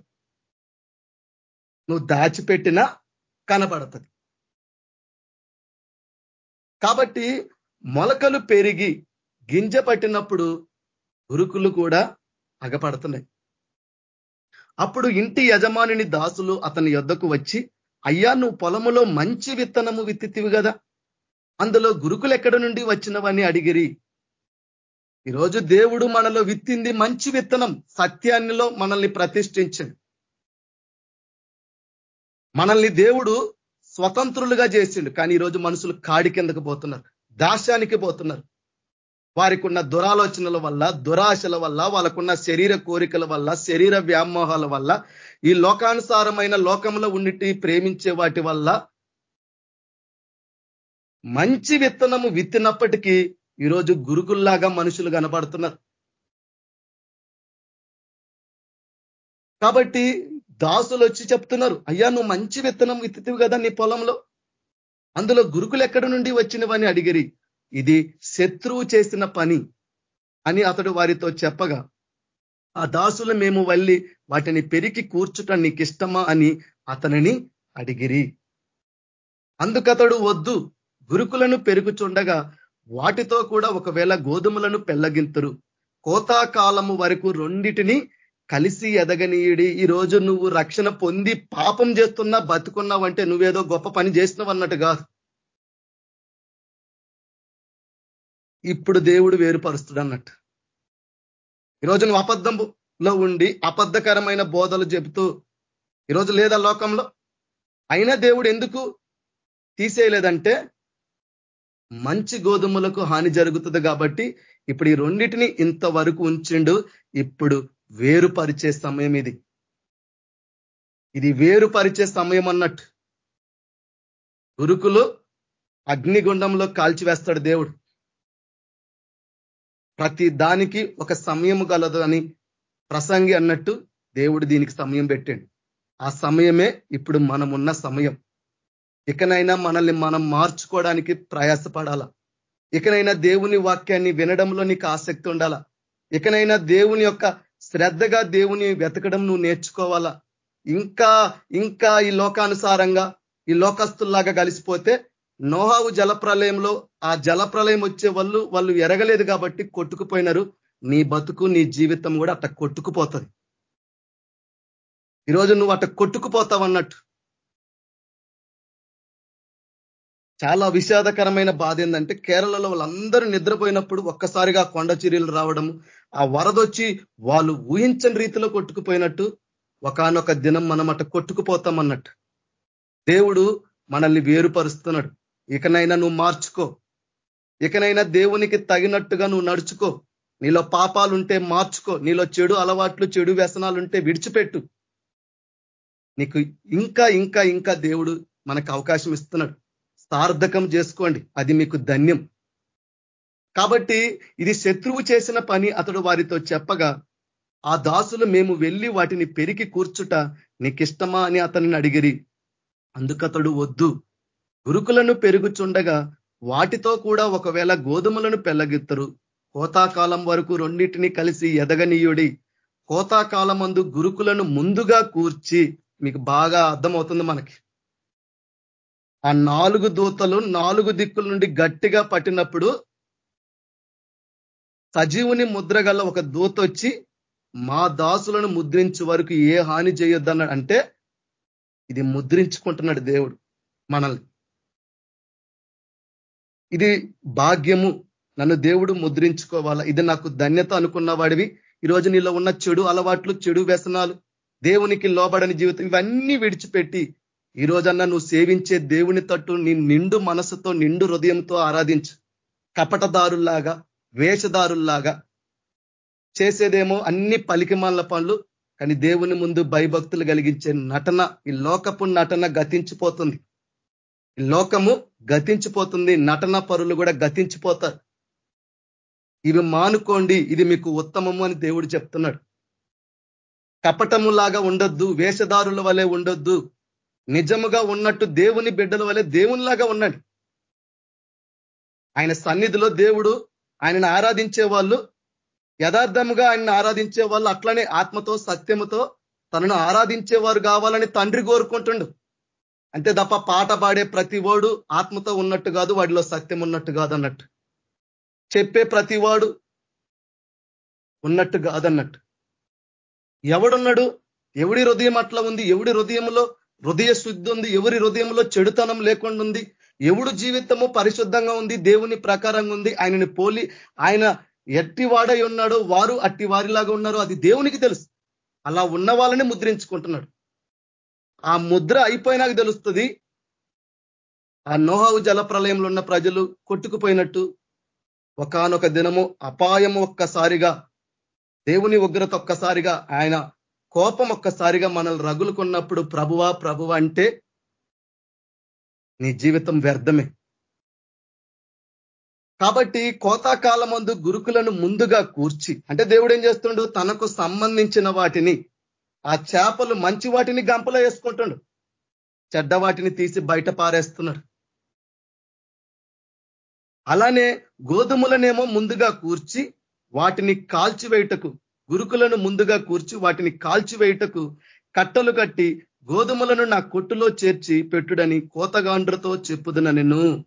నువ్వు దాచిపెట్టినా కనబడుతుంది. కాబట్టి మొలకలు పెరిగి గింజ పట్టినప్పుడు గురుకులు కూడా అగపడుతున్నాయి. అప్పుడు ఇంటి యజమానిని దాసులు అతని యొద్దకు వచ్చి అయ్యా నువ్వు పొలములో మంచి విత్తనము విత్తితివి కదా? అందులో గురుకులు ఎక్కడ నుండి వచ్చినవని అడిగిరి. ఈరోజు దేవుడు మనలో విత్తింది మంచి విత్తనం సత్యాన్నిలో మనల్ని ప్రతిష్ఠించింది మనల్ని దేవుడు స్వతంత్రులుగా చేసిండు కానీ ఈరోజు మనుషులు కాడి కిందకు పోతున్నారు దాశానికి పోతున్నారు. వారికి ఉన్న దురాలోచనల వల్ల దురాశల వల్ల వాళ్ళకున్న శరీర కోరికల వల్ల శరీర వ్యామోహాల వల్ల ఈ లోకానుసారమైన లోకంలో ఉండి ప్రేమించే వాటి వల్ల మంచి విత్తనము విత్తినప్పటికీ ఈరోజు గురుకుల్లాగా మనుషులు కనపడుతున్నారు. కాబట్టి దాసులు వచ్చి చెప్తున్నారు అయ్యా నువ్వు మంచి విత్తనం విత్తితివి కదా నీ పొలంలో. అందులో గురుకులు ఎక్కడి నుండి వచ్చినవని అడిగిరి ఇది శత్రువు చేసిన పని అని అతడు వారితో చెప్పగా ఆ దాసులు మేము వెళ్ళి వాటిని పెరిగి కూర్చుట నీకు ఇష్టమా అని అతనిని అడిగిరి. అందుకతడు వద్దు గురుకులను పెరుగుచుండగా వాటితో కూడా ఒకవేళ గోధుమలను పెళ్ళగింతురు కోతాకాలము వరకు రెండిటిని కలిసి ఎదగనీయుడి. ఈ రోజు నువ్వు రక్షణ పొంది పాపం చేస్తున్నా బతుకున్నావంటే నువ్వేదో గొప్ప పని చేసినావు అన్నట్టు కాదు. ఇప్పుడు దేవుడు వేరుపరుస్తుడు అన్నట్టు. ఈరోజు నువ్వు అబద్ధంలో ఉండి అబద్ధకరమైన బోధలు చెబుతూ ఈరోజు లేదా లోకంలో అయినా దేవుడు ఎందుకు తీసేయలేదంటే మంచి గోధుమలకు హాని జరుగుతుంది కాబట్టి ఇప్పుడు ఈ రెండింటిని ఇంతవరకు ఉంచిండు ఇప్పుడు వేరుపరిచే సమయం ఇది. ఇది వేరుపరిచే సమయం అన్నట్టు. గురుకులు అగ్నిగుండంలో కాల్చివేస్తాడు దేవుడు. ప్రతి దానికి ఒక సమయం గలదు అని ప్రసంగి అన్నట్టు దేవుడు దీనికి సమయం పెట్టాడు. ఆ సమయమే ఇప్పుడు మనం ఉన్న సమయం. ఇకనైనా మనల్ని మనం మార్చుకోవడానికి ప్రయాసపడాలా? ఇకనైనా దేవుని వాక్యాన్ని వినడంలో నీకు ఆసక్తి ఉండాలా? ఇకనైనా దేవుని యొక్క శ్రద్ధగా దేవుని వెతకడం నువ్వు నేర్చుకోవాలా? ఇంకా ఇంకా ఈ లోకానుసారంగా ఈ లోకస్తుల్లాగా కలిసిపోతే నోహావు జలప్రలయంలో ఆ జలప్రలయం వచ్చే వాళ్ళు వాళ్ళు ఎరగలేదు కాబట్టి కొట్టుకుపోయినారు. నీ బతుకు నీ జీవితం కూడా అట్ట కొట్టుకుపోతుంది. ఈరోజు నువ్వు అట్ట కొట్టుకుపోతావు అన్నట్టు చాలా విషాదకరమైన బాధ ఏంటంటే కేరళలో వాళ్ళందరూ నిద్రపోయినప్పుడు ఒక్కసారిగా కొండ చర్యలు రావడం ఆ వరదొచ్చి వాళ్ళు ఊహించని రీతిలో కొట్టుకుపోయినట్టు ఒకనొక దినం మనం అట కొట్టుకుపోతామన్నట్టు. దేవుడు మనల్ని వేరుపరుస్తున్నాడు. ఇకనైనా నువ్వు మార్చుకో. ఇకనైనా దేవునికి తగినట్టుగా నువ్వు నడుచుకో. నీలో పాపాలుంటే మార్చుకో. నీలో చెడు అలవాట్లు చెడు వ్యసనాలుంటే విడిచిపెట్టు. నీకు ఇంకా ఇంకా ఇంకా దేవుడు మనకు అవకాశం ఇస్తున్నాడు. సార్థకం చేసుకోండి. అది మీకు ధన్యం. కాబట్టి ఇది శత్రువు చేసిన పని అతడు వారితో చెప్పగా ఆ దాసులు మేము వెళ్ళి వాటిని పెరిగి కూర్చుట నీకిష్టమా? అని అతనిని అడిగిరి. అందుకతడు వద్దు. గురుకులను పెరుగుచుండగా వాటితో కూడా ఒకవేళ గోధుమలను పెళ్ళగిత్తరు. కోతాకాలం వరకు రెండింటిని కలిసి ఎదగనీయుడి. కోతాకాలమందు గురుకులను ముందుగా కూర్చి మీకు బాగా అర్థమవుతుంది మనకి. ఆ నాలుగు దూతలు నాలుగు దిక్కుల నుండి గట్టిగా పట్టినప్పుడు సజీవుని ముద్ర ఒక దూత వచ్చి మా దాసులను ముద్రించే వరకు ఏ హాని చేయొద్దన్నాడు. అంటే ఇది ముద్రించుకుంటున్నాడు దేవుడు మనల్ని. ఇది భాగ్యము. నన్ను దేవుడు ముద్రించుకోవాలా? ఇది నాకు ధన్యత అనుకున్న వాడివి. ఈరోజు నీలో ఉన్న చెడు అలవాట్లు చెడు వ్యసనాలు దేవునికి లోబడని జీవితం ఇవన్నీ విడిచిపెట్టి ఈ రోజన్నా నువ్వు సేవించే దేవుని తట్టు నీ నిండు మనసుతో నిండు హృదయంతో ఆరాధించు. కపటదారుల్లాగా వేషదారుల్లాగా చేసేదేమో అన్ని పలికిమాల పనులు కానీ దేవుని ముందు భయభక్తులు కలిగించే నటన ఈ లోకపు నటన గతించిపోతుంది. ఈ లోకము గతించిపోతుంది నటన పరులు కూడా గతించిపోతారు. ఇవి మానుకోండి ఇది మీకు ఉత్తమము అని దేవుడు చెప్తున్నాడు. కపటములాగా ఉండొద్దు వేషధారుల వలె ఉండొద్దు నిజముగా ఉన్నట్టు దేవుని బిడ్డల వలె దేవునిలాగా ఉన్నాడు. ఆయన సన్నిధిలో దేవుడు ఆయనను ఆరాధించే వాళ్ళు యథార్థముగా ఆయనను ఆరాధించే వాళ్ళు అట్లనే ఆత్మతో సత్యముతో తనను ఆరాధించేవారు కావాలని తండ్రి కోరుకుంటుండు. అంతే తప్ప పాట పాడే ప్రతి వాడు ఆత్మతో ఉన్నట్టు కాదు వాడిలో సత్యం ఉన్నట్టు కాదు అన్నట్టు చెప్పే ప్రతివాడు ఉన్నట్టు కాదన్నట్టు. ఎవడున్నాడు? ఎవడి హృదయం అట్లా ఉంది? ఎవడి హృదయంలో హృదయ శుద్ధి ఉంది ఎవరి హృదయంలో చెడుతనం లేకుండా ఉంది ఎవడు జీవితము పరిశుద్ధంగా ఉంది దేవుని ప్రకారంగా ఉంది ఆయనని పోలి ఆయన ఎట్టి వాడై ఉన్నాడో వారు అట్టి వారిలాగా ఉన్నారో అది దేవునికి తెలుసు. అలా ఉన్న వాళ్ళని ముద్రించుకుంటున్నాడు. ఆ ముద్ర అయిపోయినాక తెలుస్తుంది ఆ నోహావు జల ప్రళయంలో ఉన్న ప్రజలు కొట్టుకుపోయినట్టు ఒకనొక దినము అపాయం ఒక్కసారిగా దేవుని ఉగ్రత ఒక్కసారిగా ఆయన కోపం ఒక్కసారిగా మనల్ని రగులుకున్నప్పుడు ప్రభువా ప్రభువ అంటే నీ జీవితం వ్యర్థమే. కాబట్టి కోతాకాలమందు గురుకులను ముందుగా కూర్చి అంటే దేవుడు ఏం చేస్తుండు? తనకు సంబంధించిన వాటిని ఆ చేపలు మంచి వాటిని గంపలో వేసుకుంటుండు. చెడ్డ వాటిని తీసి బయట పారేస్తున్నాడు. అలానే గోధుమలనేమో ముందుగా కూర్చి వాటిని కాల్చివేయటకు గురుకులను ముందుగా కూర్చి వాటిని కాల్చివేయుటకు కట్టలు కట్టి గోధుమలను నా కొట్టులో చేర్చి పెట్టుడని కోతగాండ్రతో చెప్పుదున నేను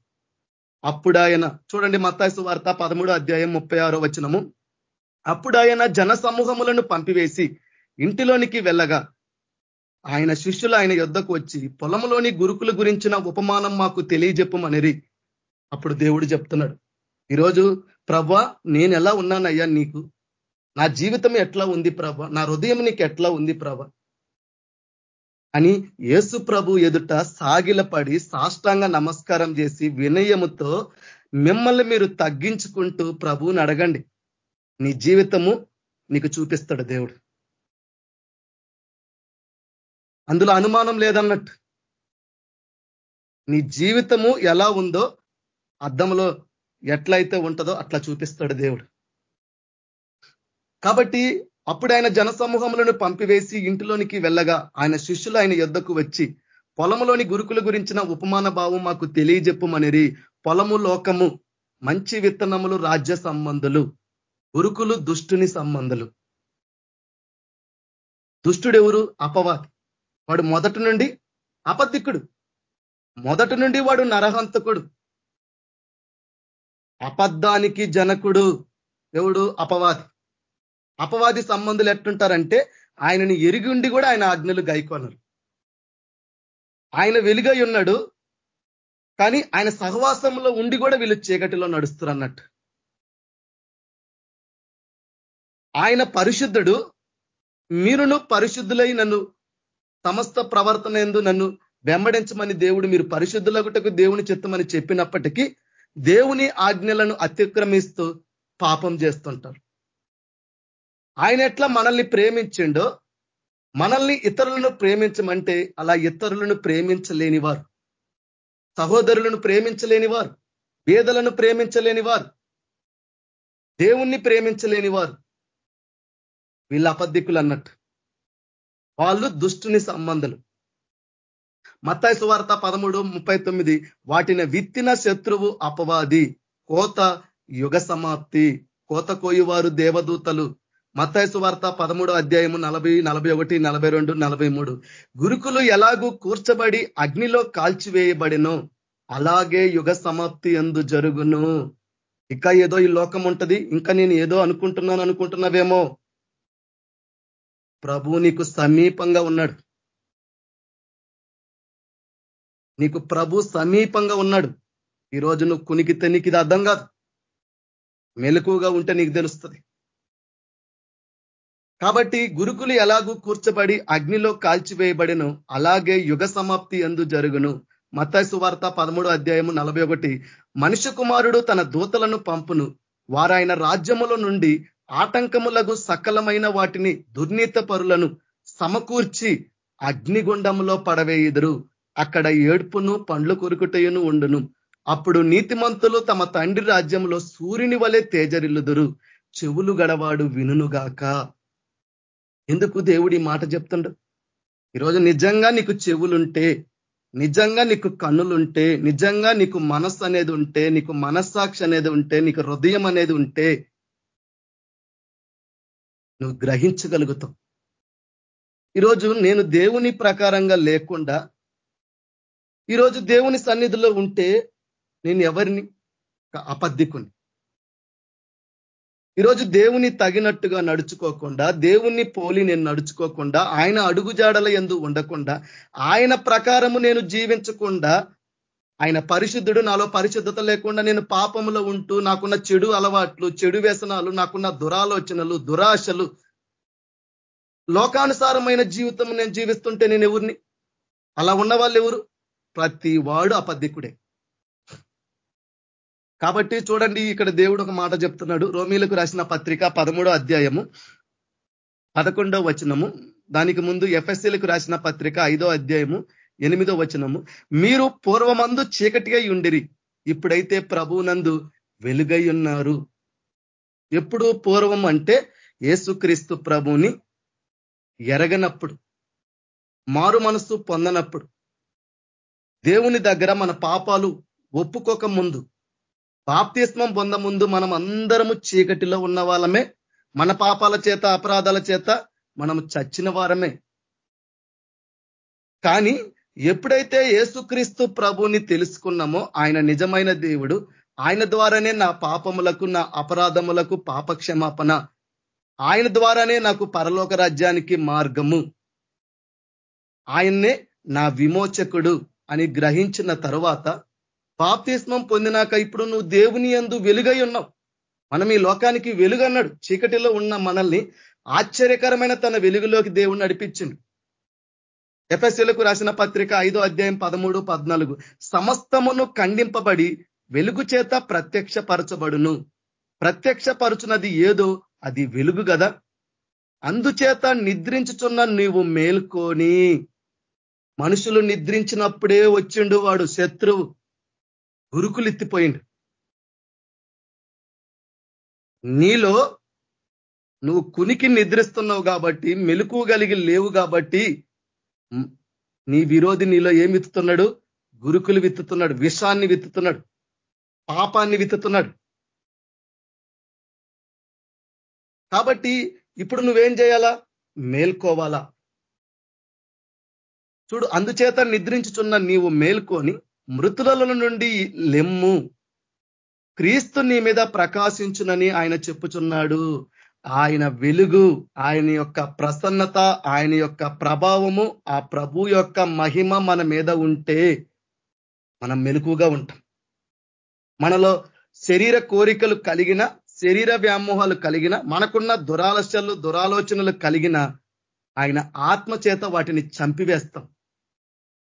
అప్పుడాయన చూడండి మత్తాసు వార్త పదమూడో అధ్యాయం ముప్పై ఆరో వచనము. అప్పుడాయన జన సమూహములను పంపివేసి ఇంటిలోనికి వెళ్ళగా ఆయన శిష్యులు ఆయన యుద్ధకు వచ్చి పొలంలోని గురుకుల గురించిన ఉపమానం మాకు తెలియజెప్పమనిరి. అప్పుడు దేవుడు చెప్తున్నాడు ఈరోజు ప్రభ నేను ఎలా ఉన్నానయ్యా నీకు? నా జీవితం ఎట్లా ఉంది ప్రభ? నా హృదయం నీకు ఎట్లా ఉంది ప్రభ? అని యేసు ప్రభు ఎదుట సాగిలపడి సాష్టాంగ నమస్కారం చేసి వినయముతో మిమ్మల్ని మీరు తగ్గించుకుంటూ ప్రభువుని అడగండి. నీ జీవితము నీకు చూపిస్తాడు దేవుడు. అందులో అనుమానం లేదన్నట్టు. నీ జీవితము ఎలా ఉందో అద్దంలో ఎట్లయితే ఉంటుందో అట్లా చూపిస్తాడు దేవుడు. కాబట్టి అప్పుడు ఆయన జనసమూహములను పంపివేసి ఇంటిలోనికి వెళ్ళగా ఆయన శిష్యులు ఆయన యుద్ధకు వచ్చి పొలములోని గురుకుల గురించిన ఉపమాన భావం మాకు తెలియజెప్పమనిరి. పొలము లోకము మంచి విత్తనములు రాజ్య సంబంధులు గురుకులు దుష్టుని సంబంధులు. దుష్టుడెవరు? అపవాది. వాడు మొదటి నుండి అపతిక్కుడు మొదటి నుండి వాడు నరహంతకుడు. అబద్ధానికి జనకుడు ఎవడు? అపవాది. అపవాది సంబంధులు ఎట్టుంటారంటే ఆయనని ఎరిగి ఉండి కూడా ఆయన ఆజ్ఞలు గైకొనరు. ఆయన వెలుగై ఉన్నాడు కానీ ఆయన సహవాసంలో ఉండి కూడా వీళ్ళు చీకటిలో నడుస్తారు అన్నట్టు ఆయన పరిశుద్ధుడు మీరును పరిశుద్ధులై నన్ను సమస్త ప్రవర్తన ఎందు నన్ను వెంబడించమని దేవుడు మీరు పరిశుద్ధులగుటకు దేవుని చిత్తమని చెప్పినప్పటికీ దేవుని ఆజ్ఞలను అతిక్రమిస్తూ పాపం చేస్తుంటారు. ఆయన ఎట్లా మనల్ని ప్రేమించిండో మనల్ని ఇతరులను ప్రేమించమంటే అలా ఇతరులను ప్రేమించలేని వారు సహోదరులను ప్రేమించలేని వారు పేదలను ప్రేమించలేని వారు దేవుణ్ణి ప్రేమించలేని వారు వీళ్ళ అపద్ధికులు అన్నట్టు వాళ్ళు దుష్టుని సంబంధులు. మత్తాయి సువార్త పదమూడు ముప్పై తొమ్మిది వాటిని విత్తిన శత్రువు అపవాది కోత యుగ సమాప్తి కోత కోయువారు దేవదూతలు. మత్తాయసు వార్త పదమూడో అధ్యాయము నలభై నలభై ఒకటి నలభై రెండు నలభై మూడు. గురుకులు ఎలాగూ కూర్చబడి అగ్నిలో కాల్చివేయబడినో అలాగే యుగ సమాప్తి ఎందు జరుగును. ఇంకా ఏదో ఈ లోకం ఉంటది ఇంకా నేను ఏదో అనుకుంటున్నాను అనుకుంటున్నావేమో. ప్రభు నీకు సమీపంగా ఉన్నాడు. నీకు ప్రభు సమీపంగా ఉన్నాడు. ఈరోజు నువ్వు కునికితే నీకు ఇది అర్థం కాదు. మెలకుగా ఉంటే నీకు తెలుస్తుంది. కాబట్టి గురుకులు ఎలాగూ కూర్చబడి అగ్నిలో కాల్చివేయబడిను అలాగే యుగ సమాప్తి ఎందు జరుగును. మత్తాయి సువార్త పదమూడు అధ్యాయము నలభై ఒకటి. మనుష్య కుమారుడు తన దూతలను పంపును. వారాయన రాజ్యముల నుండి ఆటంకములకు సకలమైన వాటిని దుర్నీత పరులను సమకూర్చి అగ్నిగుండములో పడవేయుదురు. అక్కడ ఏడ్పును పండ్లు కొరుకుటయును ఉండును. అప్పుడు నీతిమంతులు తమ తండ్రి రాజ్యంలో సూర్యుని వలె తేజరిల్లుదురు. చెవులు గడవాడు వినుగాక ఎందుకు దేవుడి మాట చెప్తుండు? ఈరోజు నిజంగా నీకు చెవులుంటే నిజంగా నీకు కన్నులుంటే నిజంగా నీకు మనస్సు అనేది ఉంటే నీకు మనస్సాక్షి అనేది ఉంటే నీకు హృదయం అనేది ఉంటే నువ్వు గ్రహించగలుగుతావు. ఈరోజు నేను దేవుని ప్రకారంగా లేకుండా ఈరోజు దేవుని సన్నిధిలో ఉంటే నేను ఎవరిని? అపద్ధికుని ఈరోజు దేవుని తగినట్టుగా నడుచుకోకుండా దేవుణ్ణి పోలి నేను నడుచుకోకుండా ఆయన అడుగుజాడల ఎందు ఉండకుండా ఆయన ప్రకారము నేను జీవించకుండా ఆయన పరిశుద్ధుడు నాలో పరిశుద్ధత లేకుండా నేను పాపములో ఉంటూ నాకున్న చెడు అలవాట్లు చెడు వ్యసనాలు నాకున్న దురాలోచనలు దురాశలు లోకానుసారమైన జీవితం నేను జీవిస్తుంటే నేను ఎవరిని? అలా ఉన్న వాళ్ళు ఎవరు? ప్రతి వాడు అపద్ధికుడే కాబట్టి చూడండి ఇక్కడ దేవుడు ఒక మాట చెప్తున్నాడు. రోమీలకు రాసిన పత్రిక పదమూడో అధ్యాయము పదకొండో వచనము. దానికి ముందు ఎఫ్ఎస్సీలకు రాసిన పత్రిక ఐదో అధ్యాయము ఎనిమిదో వచనము. మీరు పూర్వమందు చీకటిగా ఉండిరి. ఇప్పుడైతే ప్రభునందు వెలుగై ఉన్నారు. ఎప్పుడు పూర్వం అంటే ఏసుక్రీస్తు ప్రభుని ఎరగనప్పుడు మారు మనస్సు పొందనప్పుడు దేవుని దగ్గర మన పాపాలు ఒప్పుకోక ముందు బాప్తిస్మం పొంద ముందు మనం అందరము చీకటిలో ఉన్న వాళ్ళమే. మన పాపాల చేత అపరాధాల చేత మనం చచ్చిన వారమే. కానీ ఎప్పుడైతే ఏసుక్రీస్తు ప్రభుని తెలుసుకున్నామో ఆయన నిజమైన దేవుడు ఆయన ద్వారానే నా పాపములకు నా అపరాధములకు పాపక్షమాపణ. ఆయన ద్వారానే నాకు పరలోక రాజ్యానికి మార్గము. ఆయన్నే నా విమోచకుడు అని గ్రహించిన తరువాత బాప్తిస్మం పొందినాక ఇప్పుడు నువ్వు దేవుని ఎందు వెలుగై ఉన్నావు. మనం ఈ లోకానికి వెలుగు అన్నాడు చీకటిలో ఉన్న మనల్ని ఆశ్చర్యకరమైన తన వెలుగులోకి దేవుడు నడిపించింది ఎఫ్ఎస్ఎలకు రాసిన పత్రిక ఐదో అధ్యాయం పదమూడు పద్నాలుగు. సమస్తమును ఖండింపబడి వెలుగు చేత ప్రత్యక్షపరచబడును. ప్రత్యక్షపరుచున్నది ఏదో అది వెలుగు కదా అందుచేత నిద్రించుచున్న నీవు మేల్కొని మనుషులు నిద్రించినప్పుడే వచ్చిండు వాడు శత్రువు. గురుకులు ఎత్తిపోయిండు నీలో నువ్వు కునికి నిద్రిస్తున్నావు కాబట్టి మెలకు కలిగి లేవు కాబట్టి నీ విరోధి నీలో ఏం విత్తుతున్నాడు? గురుకులు విత్తుతున్నాడు విషాన్ని విత్తుతున్నాడు పాపాన్ని విత్తుతున్నాడు. కాబట్టి ఇప్పుడు నువ్వేం చేయాలా? మేల్కోవాలా. చూడు అందుచేత నిద్రించుచున్న నీవు మేల్కొని మృతులలో నుండి లెమ్ము. క్రీస్తు నీ మీద ప్రకాశించునని ఆయన చెప్పుచున్నాడు. ఆయన వెలుగు ఆయన యొక్క ప్రసన్నత ఆయన యొక్క ప్రభావము ఆ ప్రభు యొక్క మహిమ మన మీద ఉంటే మనం మెలుకుగా ఉంటాం. మనలో శరీర కోరికలు కలిగిన శరీర వ్యామోహాలు కలిగిన మనకున్న దురాలస్యాలు దురాలోచనలు కలిగిన ఆయన ఆత్మ చేత వాటిని చంపివేస్తాం.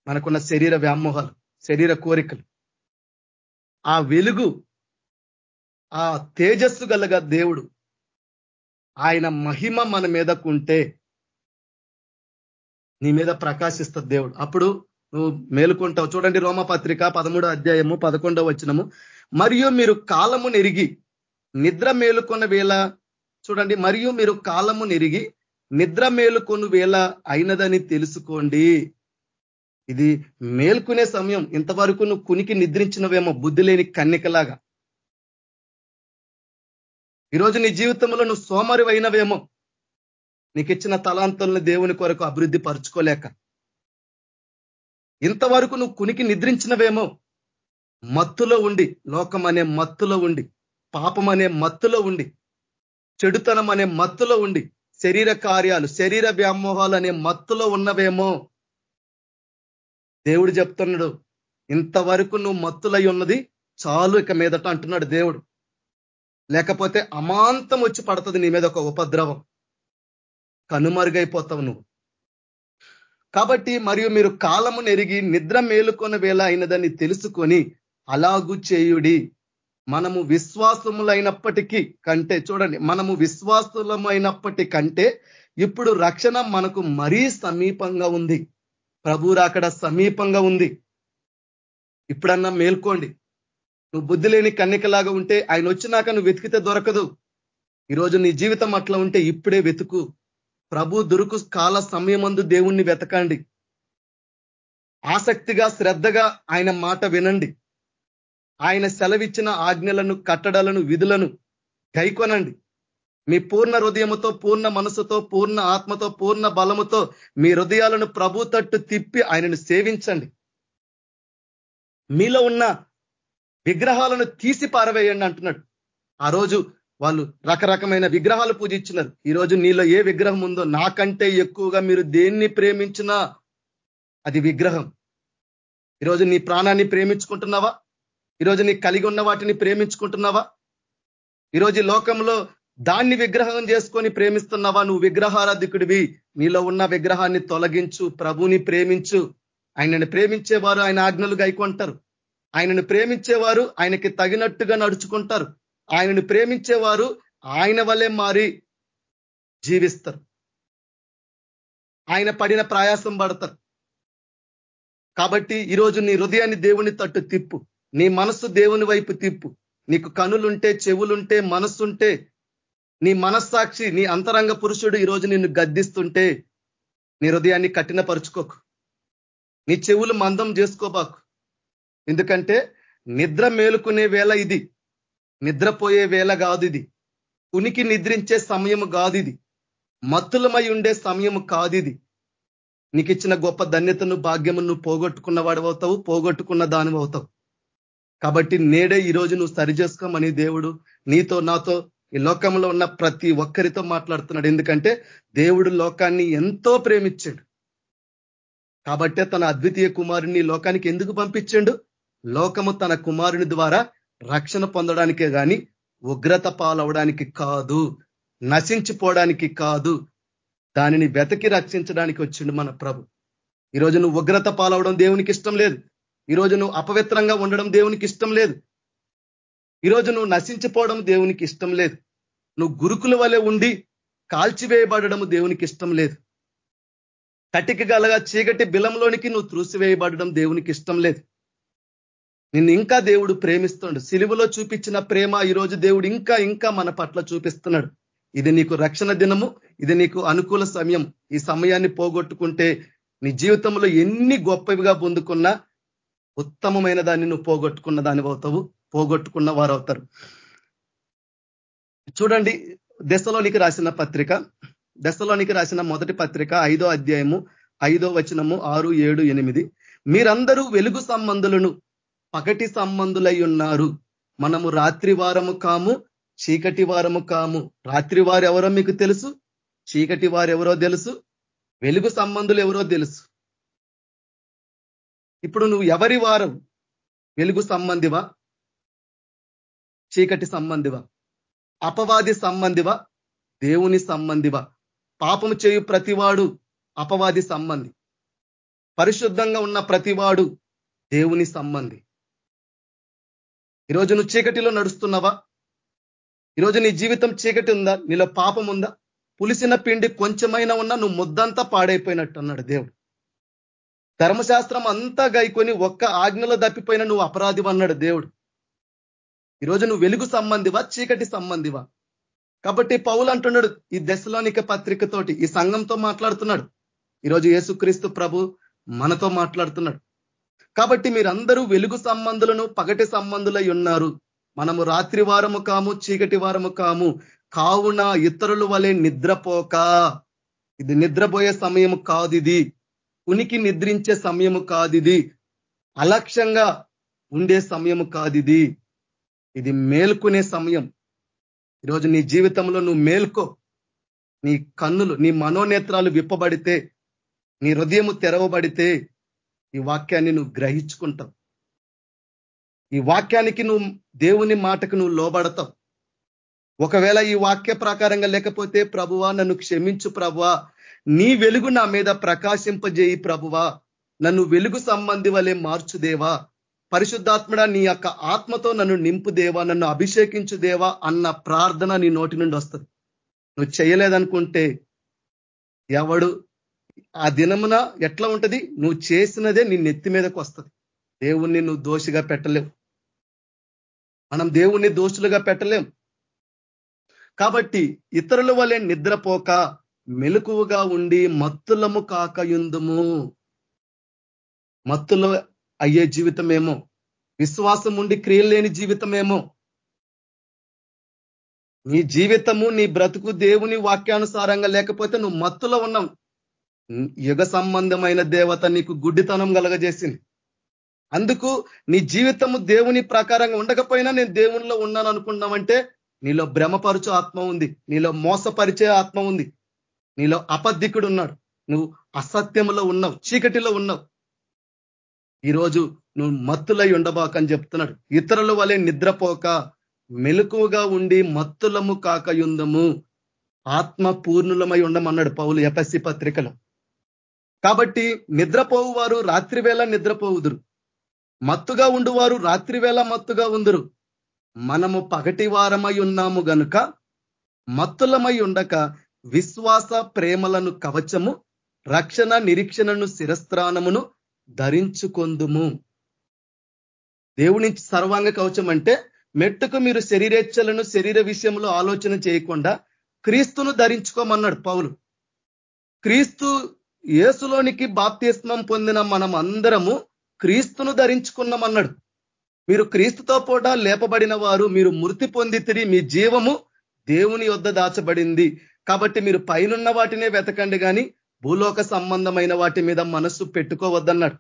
మనకున్న శరీర వ్యామోహాలు. శరీర కోరికలు. ఆ వెలుగు ఆ తేజస్సు గలగా దేవుడు ఆయన మహిమ మన మీదకుంటే నీ మీద ప్రకాశిస్తుంది దేవుడు. అప్పుడు నువ్వు మేలుకుంటావు. చూడండి రోమపత్రిక పదమూడో అధ్యాయము పదకొండవ వచ్చినము మరియు మీరు కాలము నెరిగి నిద్ర మేలుకొన్న వేళ చూడండి మరియు మీరు కాలము నెరిగి నిద్ర మేలుకొను వేళ అయినదని తెలుసుకోండి. ఇది మేల్కునే సమయం. ఇంతవరకు నువ్వు కునికి నిద్రించినవేమో బుద్ధి లేని కన్నికలాగా. ఈరోజు నీ జీవితంలో నువ్వు సోమరి అయినవేమో నీకు ఇచ్చిన తలాంతులను దేవుని కొరకు అభివృద్ధి పరుచుకోలేక. ఇంతవరకు నువ్వు కునికి నిద్రించినవేమో. మత్తులో ఉండి లోకం అనే మత్తులో ఉండి పాపం అనే మత్తులో ఉండి చెడుతనం అనే మత్తులో ఉండి శరీర కార్యాలు శరీర వ్యామోహాలు అనే మత్తులో ఉన్నవేమో. దేవుడు చెప్తున్నాడు ఇంతవరకు నువ్వు మత్తులై ఉన్నది చాలు ఇక మీదట అంటున్నాడు దేవుడు. లేకపోతే అమాంతం వచ్చి పడుతుంది నీ మీద ఒక ఉపద్రవం. కనుమరుగైపోతావు నువ్వు. కాబట్టి మరియు మీరు కాలము నెరిగి నిద్ర మేలుకొన వేళ అయినదని తెలుసుకొని అలాగు చేయుడి. మనము విశ్వాసములైనప్పటికీ కంటే చూడండి మనము విశ్వాసులమైనప్పటి కంటే ఇప్పుడు రక్షణ మనకు మరీ సమీపంగా ఉంది. ప్రభు అక్కడ సమీపంగా ఉంది. ఇప్పుడన్నా మేల్కోండి. నువ్వు బుద్ధి లేని కన్నికలాగా ఉంటే ఆయన వచ్చినాక నువ్వు వెతికితే దొరకదు. ఈరోజు నీ జీవితం అట్లా ఉంటే ఇప్పుడే వెతుకు. ప్రభు దొరుకు కాల సమయమందు దేవుణ్ణి వెతకండి. ఆసక్తిగా శ్రద్ధగా ఆయన మాట వినండి. ఆయన సెలవిచ్చిన ఆజ్ఞలను కట్టడలను విధులను గైకొనండి మీ పూర్ణ హృదయముతో పూర్ణ మనసుతో పూర్ణ ఆత్మతో పూర్ణ బలముతో మీ హృదయాలను ప్రభు తట్టు తిప్పి ఆయనను సేవించండి. మీలో ఉన్న విగ్రహాలను తీసి పారవేయండి అంటున్నాడు. ఆ రోజు వాళ్ళు రకరకమైన విగ్రహాలు పూజించినారు. ఈరోజు నీలో ఏ విగ్రహం ఉందో నాకంటే ఎక్కువగా మీరు దేన్ని ప్రేమించినా అది విగ్రహం. ఈరోజు నీ ప్రాణాన్ని ప్రేమించుకుంటున్నావా? ఈరోజు నీ కలిగి ఉన్న వాటిని ప్రేమించుకుంటున్నావా? ఈరోజు లోకంలో దాన్ని విగ్రహం చేసుకొని ప్రేమిస్తున్నావా? నువ్వు విగ్రహారాధికుడివి. నీలో ఉన్న విగ్రహాన్ని తొలగించు ప్రభుని ప్రేమించు. ఆయనను ప్రేమించేవారు ఆయన ఆజ్ఞలు గైకొంటారు. ఆయనను ప్రేమించేవారు ఆయనకి తగినట్టుగా నడుచుకుంటారు. ఆయనను ప్రేమించేవారు ఆయన వల్లే మారి జీవిస్తారు. ఆయన పడిన ప్రయాసం పడతారు. కాబట్టి ఈరోజు నీ హృదయాన్ని దేవుని తట్టు తిప్పు. నీ మనస్సు దేవుని వైపు తిప్పు. నీకు కనులుంటే చెవులుంటే మనస్సుంటే నీ మనస్సాక్షి నీ అంతరంగ పురుషుడు ఈరోజు నిన్ను గద్దిస్తుంటే నీ హృదయాన్ని కఠినపరుచుకోకు. నీ చెవులు మందం చేసుకోబాకు. ఎందుకంటే నిద్ర మేలుకునే వేళ ఇది. నిద్రపోయే వేళ కాదు ఇది ఉనికి నిద్రించే సమయం కాదు ఇది మత్తులమై ఉండే సమయం కాదు ఇది నీకు ఇచ్చిన గొప్ప ధన్యతను భాగ్యము నువ్వు పోగొట్టుకున్న వాడవవుతావు పోగొట్టుకున్న దాని అవుతావు కాబట్టి నేడే ఈరోజు నువ్వు సరి చేసుకోమని దేవుడు నీతో నాతో ఈ లోకంలో ఉన్న ప్రతి ఒక్కరితో మాట్లాడుతున్నాడు. ఎందుకంటే దేవుడు లోకాన్ని ఎంతో ప్రేమించాడు. కాబట్టే తన అద్వితీయ కుమారుని లోకానికి ఎందుకు పంపించాడు? లోకము తన కుమారుని ద్వారా రక్షణ పొందడానికే కానీ ఉగ్రత పాలవడానికి కాదు నశించిపోవడానికి కాదు దానిని వెతకి రక్షించడానికి వచ్చిండు మన ప్రభు. ఈరోజు నువ్వు ఉగ్రత పాలవడం దేవునికి ఇష్టం లేదు. ఈరోజు నువ్వు అపవిత్రంగా ఉండడం దేవునికి ఇష్టం లేదు. ఈరోజు నువ్వు నశించిపోవడం దేవునికి ఇష్టం లేదు. నువ్వు గురుకుల వలె ఉండి కాల్చివేయబడడం దేవునికి ఇష్టం లేదు. కటికి గలగా చీకటి బిలంలోనికి నువ్వు త్రూసివేయబడడం దేవునికి ఇష్టం లేదు. నిన్ను ఇంకా దేవుడు ప్రేమిస్తుండు. సిలువలో చూపించిన ప్రేమ ఈరోజు దేవుడు ఇంకా ఇంకా మన పట్ల చూపిస్తున్నాడు. ఇది నీకు రక్షణ దినము ఇది నీకు అనుకూల సమయం. ఈ సమయాన్ని పోగొట్టుకుంటే నీ జీవితంలో ఎన్ని గొప్పవిగా పొందుకున్నా ఉత్తమమైన దాన్ని నువ్వు పోగొట్టుకున్న దాని అవుతావు పోగొట్టుకున్న వారు అవుతారు చూడండి దశలోనికి రాసిన పత్రిక దశలోనికి రాసిన మొదటి పత్రిక ఐదో అధ్యాయము ఐదో వచనము ఆరు ఏడు ఎనిమిది. మీరందరూ వెలుగు సంబంధులను పగటి సంబంధులై ఉన్నారు. మనము రాత్రి వారము కాము చీకటి వారము కాము. రాత్రి వారు ఎవరో మీకు తెలుసు? చీకటి వారు ఎవరో తెలుసు? వెలుగు సంబంధులు ఎవరో తెలుసు? ఇప్పుడు నువ్వు ఎవరి వారం వెలుగు సంబంధివా? చీకటి సంబంధివా? అపవాది సంబంధివా? దేవుని సంబంధివా? పాపము చేయు ప్రతివాడు అపవాది సంబంధి. పరిశుద్ధంగా ఉన్న ప్రతివాడు దేవుని సంబంధి. ఈరోజు నువ్వు చీకటిలో నడుస్తున్నావా? ఈరోజు నీ జీవితం చీకటి ఉందా? నీలో పాపం ఉందా? పులిసిన పిండి కొంచెమైనా ఉన్నా నువ్వు ముద్దంతా పాడైపోయినట్టు అన్నాడు దేవుడు. ధర్మశాస్త్రం అంతా గైకొని ఒక్క ఆజ్ఞలో దప్పిపోయిన నువ్వు అపరాధి అన్నాడు దేవుడు. ఈరోజు నువ్వు వెలుగు సంబంధివా చీకటి సంబంధివా? కాబట్టి పౌలు అంటున్నాడు ఈ దశలోనిక పత్రికతోటి ఈ సంఘంతో మాట్లాడుతున్నాడు. ఈరోజు యేసుక్రీస్తు ప్రభు మనతో మాట్లాడుతున్నాడు. కాబట్టి మీరందరూ వెలుగు సంబంధులను పగటి సంబంధులై ఉన్నారు. మనము రాత్రి వారము కాము చీకటి వారము కాము. కావున ఇతరుల వలె నిద్రపోక. ఇది నిద్రపోయే సమయం కాదు ఇది ఉనికి నిద్రించే సమయము కాదు ఇది అలక్ష్యంగా ఉండే సమయము కాదు ఇది ఇది మేల్కొనే సమయం. ఈరోజు నీ జీవితంలో నువ్వు మేల్కో. నీ కన్నులు నీ మనోనేత్రాలు విప్పబడితే నీ హృదయము తెరవబడితే ఈ వాక్యాన్ని నువ్వు గ్రహించుకుంటావు. ఈ వాక్యానికి నువ్వు దేవుని మాటకు నువ్వు లోబడతావు. ఒకవేళ ఈ వాక్య ప్రకారంగా లేకపోతే ప్రభువా నన్ను క్షమించు ప్రభువా. నీ వెలుగు నా మీద ప్రకాశింపజేయి ప్రభువా. నన్ను వెలుగు సంబంధి వలె మార్చుదేవా. పరిశుద్ధాత్మడా నీ యొక్క ఆత్మతో నన్ను నింపు దేవా నన్ను అభిషేకించు దేవా అన్న ప్రార్థన నీ నోటి నుండి వస్తుంది. నువ్వు చేయలేదనుకుంటే ఎవడు ఆ దినమున ఎట్లా ఉంటది? నువ్వు చేసినదే నీ నెత్తి మీదకి వస్తుంది. దేవుణ్ణి నువ్వు దోషిగా పెట్టలేవు. మనం దేవుణ్ణి దోషులుగా పెట్టలేం. కాబట్టి ఇతరుల వలె నిద్రపోక మెలకువగా ఉండి మత్తులము కాక యుందుము. మత్తుల అయ్యే జీవితమేమో? విశ్వాసం ఉండి క్రియలు లేని జీవితమేమో? నీ జీవితము నీ బ్రతుకు దేవుని వాక్యానుసారంగా లేకపోతే నువ్వు మత్తులో ఉన్నావు. యుగ సంబంధమైన దేవత నీకు గుడ్డితనం కలగజేసింది. అందుకు నీ జీవితము దేవుని ప్రకారంగా ఉండకపోయినా నేను దేవునిలో ఉన్నాను అనుకున్నామంటే నీలో భ్రమపరుచు ఆత్మ ఉంది. నీలో మోసపరిచే ఆత్మ ఉంది. నీలో అబద్ధికుడు ఉన్నాడు. నువ్వు అసత్యములో ఉన్నావు. చీకటిలో ఉన్నావు. ఈరోజు నువ్వు మత్తులై ఉండబాకని చెప్తున్నాడు. ఇతరుల వలె నిద్రపోక మెలకువగా ఉండి మత్తులము కాకయుందము. ఆత్మ పూర్ణులమై ఉండమన్నాడు పౌలు ఎపస్సి పత్రికలో. కాబట్టి నిద్రపోవు వారు రాత్రివేళ నిద్రపోవుదురు. మత్తుగా ఉండువారు రాత్రివేళ మత్తుగా ఉందరు. మనము పగటి వారమై ఉన్నాము గనుక మత్తులమై ఉండక విశ్వాస ప్రేమలను కవచము రక్షణ నిరీక్షణను శిరస్త్రానమును ధరించుకొందుము. దేవుని సర్వాంగ కవచం అంటే మెట్టుకు మీరు శరీరేచ్ఛలను శరీర విషయంలో ఆలోచన చేయకుండా క్రీస్తును ధరించుకోమన్నాడు పౌలు. క్రీస్తు యేసులోనికి బాప్తిస్మం పొందిన మనం అందరము క్రీస్తును ధరించుకున్నామన్నాడు. మీరు క్రీస్తుతో పూట లేపబడిన వారు మీరు మృతి పొందితిరి మీ జీవము దేవుని యొద్ద దాచబడింది. కాబట్టి మీరు పైనున్న వాటినే వెతకండి కానీ భూలోక సంబంధమైన వాటి మీద మనస్సు పెట్టుకోవద్దన్నాడు.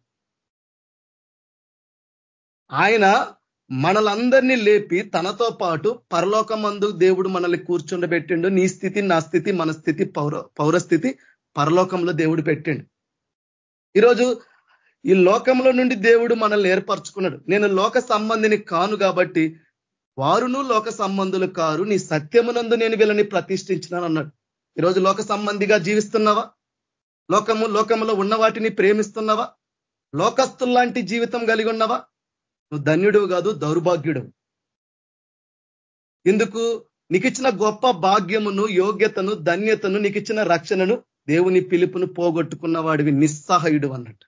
ఆయన మనలందరినీ లేపి తనతో పాటు పరలోకమందు దేవుడు మనల్ని కూర్చుండబెట్టిండు. నీ స్థితి నా స్థితి మన స్థితి పౌర పౌరస్థితి పరలోకంలో దేవుడు పెట్టిండు. ఈరోజు ఈ లోకంలో నుండి దేవుడు మనల్ని ఏర్పరచుకున్నాడు. నేను లోక సంబంధిని కాను కాబట్టి వారును లోక సంబంధులు కారు. నీ సత్యమునందు నేను వీళ్ళని ప్రతిష్ఠించినాను అన్నాడు ఈరోజు లోక సంబంధిగా జీవిస్తున్నావా? లోకము లోకములో ఉన్న వాటిని ప్రేమిస్తున్నావా? లోకస్తుల్లాంటి జీవితం కలిగి ఉన్నవా? నువ్వు ధన్యుడు కాదు దౌర్భాగ్యుడు ఎందుకు నీకిచ్చిన గొప్ప భాగ్యమును యోగ్యతను ధన్యతను నీకిచ్చిన రక్షణను దేవుని పిలుపును పోగొట్టుకున్న వాడివి నిస్సహాయుడు అన్నట్టు.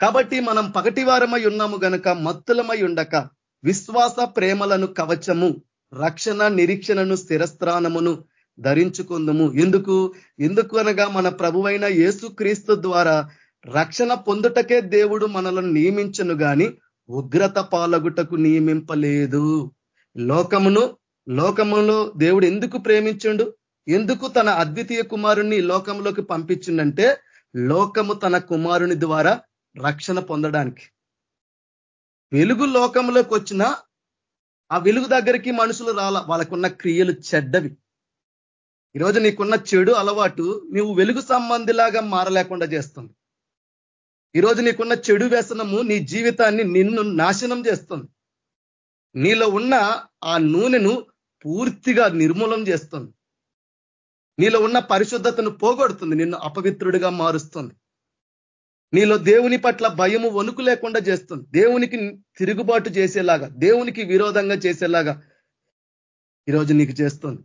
కాబట్టి మనం పగటివారమై ఉన్నాము గనక మత్తులమై ఉండక విశ్వాస ప్రేమలను కవచము రక్షణ నిరీక్షణను స్థిరస్థానమును ధరించుకుందము. ఎందుకు? ఎందుకు అనగా మన ప్రభువైన యేసుక్రీస్తు ద్వారా రక్షణ పొందుటకే దేవుడు మనలను నియమించను గాని ఉగ్రత పాలగుటకు నియమింపలేదు. లోకమును లోకములో దేవుడు ఎందుకు ప్రేమించండు? ఎందుకు తన అద్వితీయ కుమారుణ్ణి లోకంలోకి పంపించిండంటే లోకము తన కుమారుని ద్వారా రక్షణ పొందడానికి. వెలుగు లోకంలోకి వచ్చిన ఆ వెలుగు దగ్గరికి మనుషులు రాల వాళ్ళకున్న క్రియలు చెడ్డవి. ఈరోజు నీకున్న చెడు అలవాటు నువ్వు వెలుగు సంబంధిలాగా మారలేకుండా చేస్తుంది. ఈరోజు నీకున్న చెడు వ్యసనము నీ జీవితాన్ని నిన్ను నాశనం చేస్తుంది. నీలో ఉన్న ఆ నూనెను పూర్తిగా నిర్మూలం చేస్తుంది. నీలో ఉన్న పరిశుద్ధతను పోగొడుతుంది నిన్ను అపవిత్రుడిగా మారుస్తుంది. నీలో దేవుని పట్ల భయము వణుకు లేకుండా చేస్తుంది. దేవునికి తిరుగుబాటు చేసేలాగా దేవునికి విరోధంగా చేసేలాగా ఈరోజు నీకు చేస్తుంది.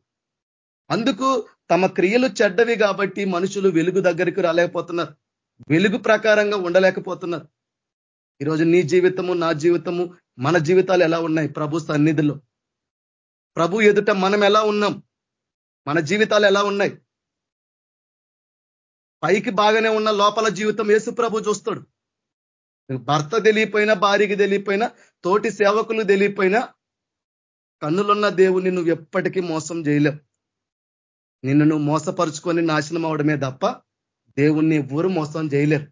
అందుకు తమ క్రియలు చెడ్డవి కాబట్టి మనుషులు వెలుగు దగ్గరికి రాలేకపోతున్నారు. వెలుగు ప్రకారంగా ఉండలేకపోతున్నారు. ఈరోజు నీ జీవితము నా జీవితము మన జీవితాలు ఎలా ఉన్నాయి? ప్రభు సన్నిధిలో. ప్రభు ఎదుట మనం ఎలా ఉన్నాం? మన జీవితాలు ఎలా ఉన్నాయి? పైకి బాగానే ఉన్న లోపల జీవితం యేసు ప్రభు చూస్తాడు. భర్త తెలియపోయినా భార్యకి తెలియపోయినా తోటి సేవకులు తెలియపోయినా కన్నులున్న దేవుని నువ్వు ఎప్పటికీ మోసం చేయలేవు. నిన్ను నువ్వు మోసపరుచుకొని నాశనం అవడమే తప్ప దేవుణ్ణి ఎవరు మోసం చేయలేరు.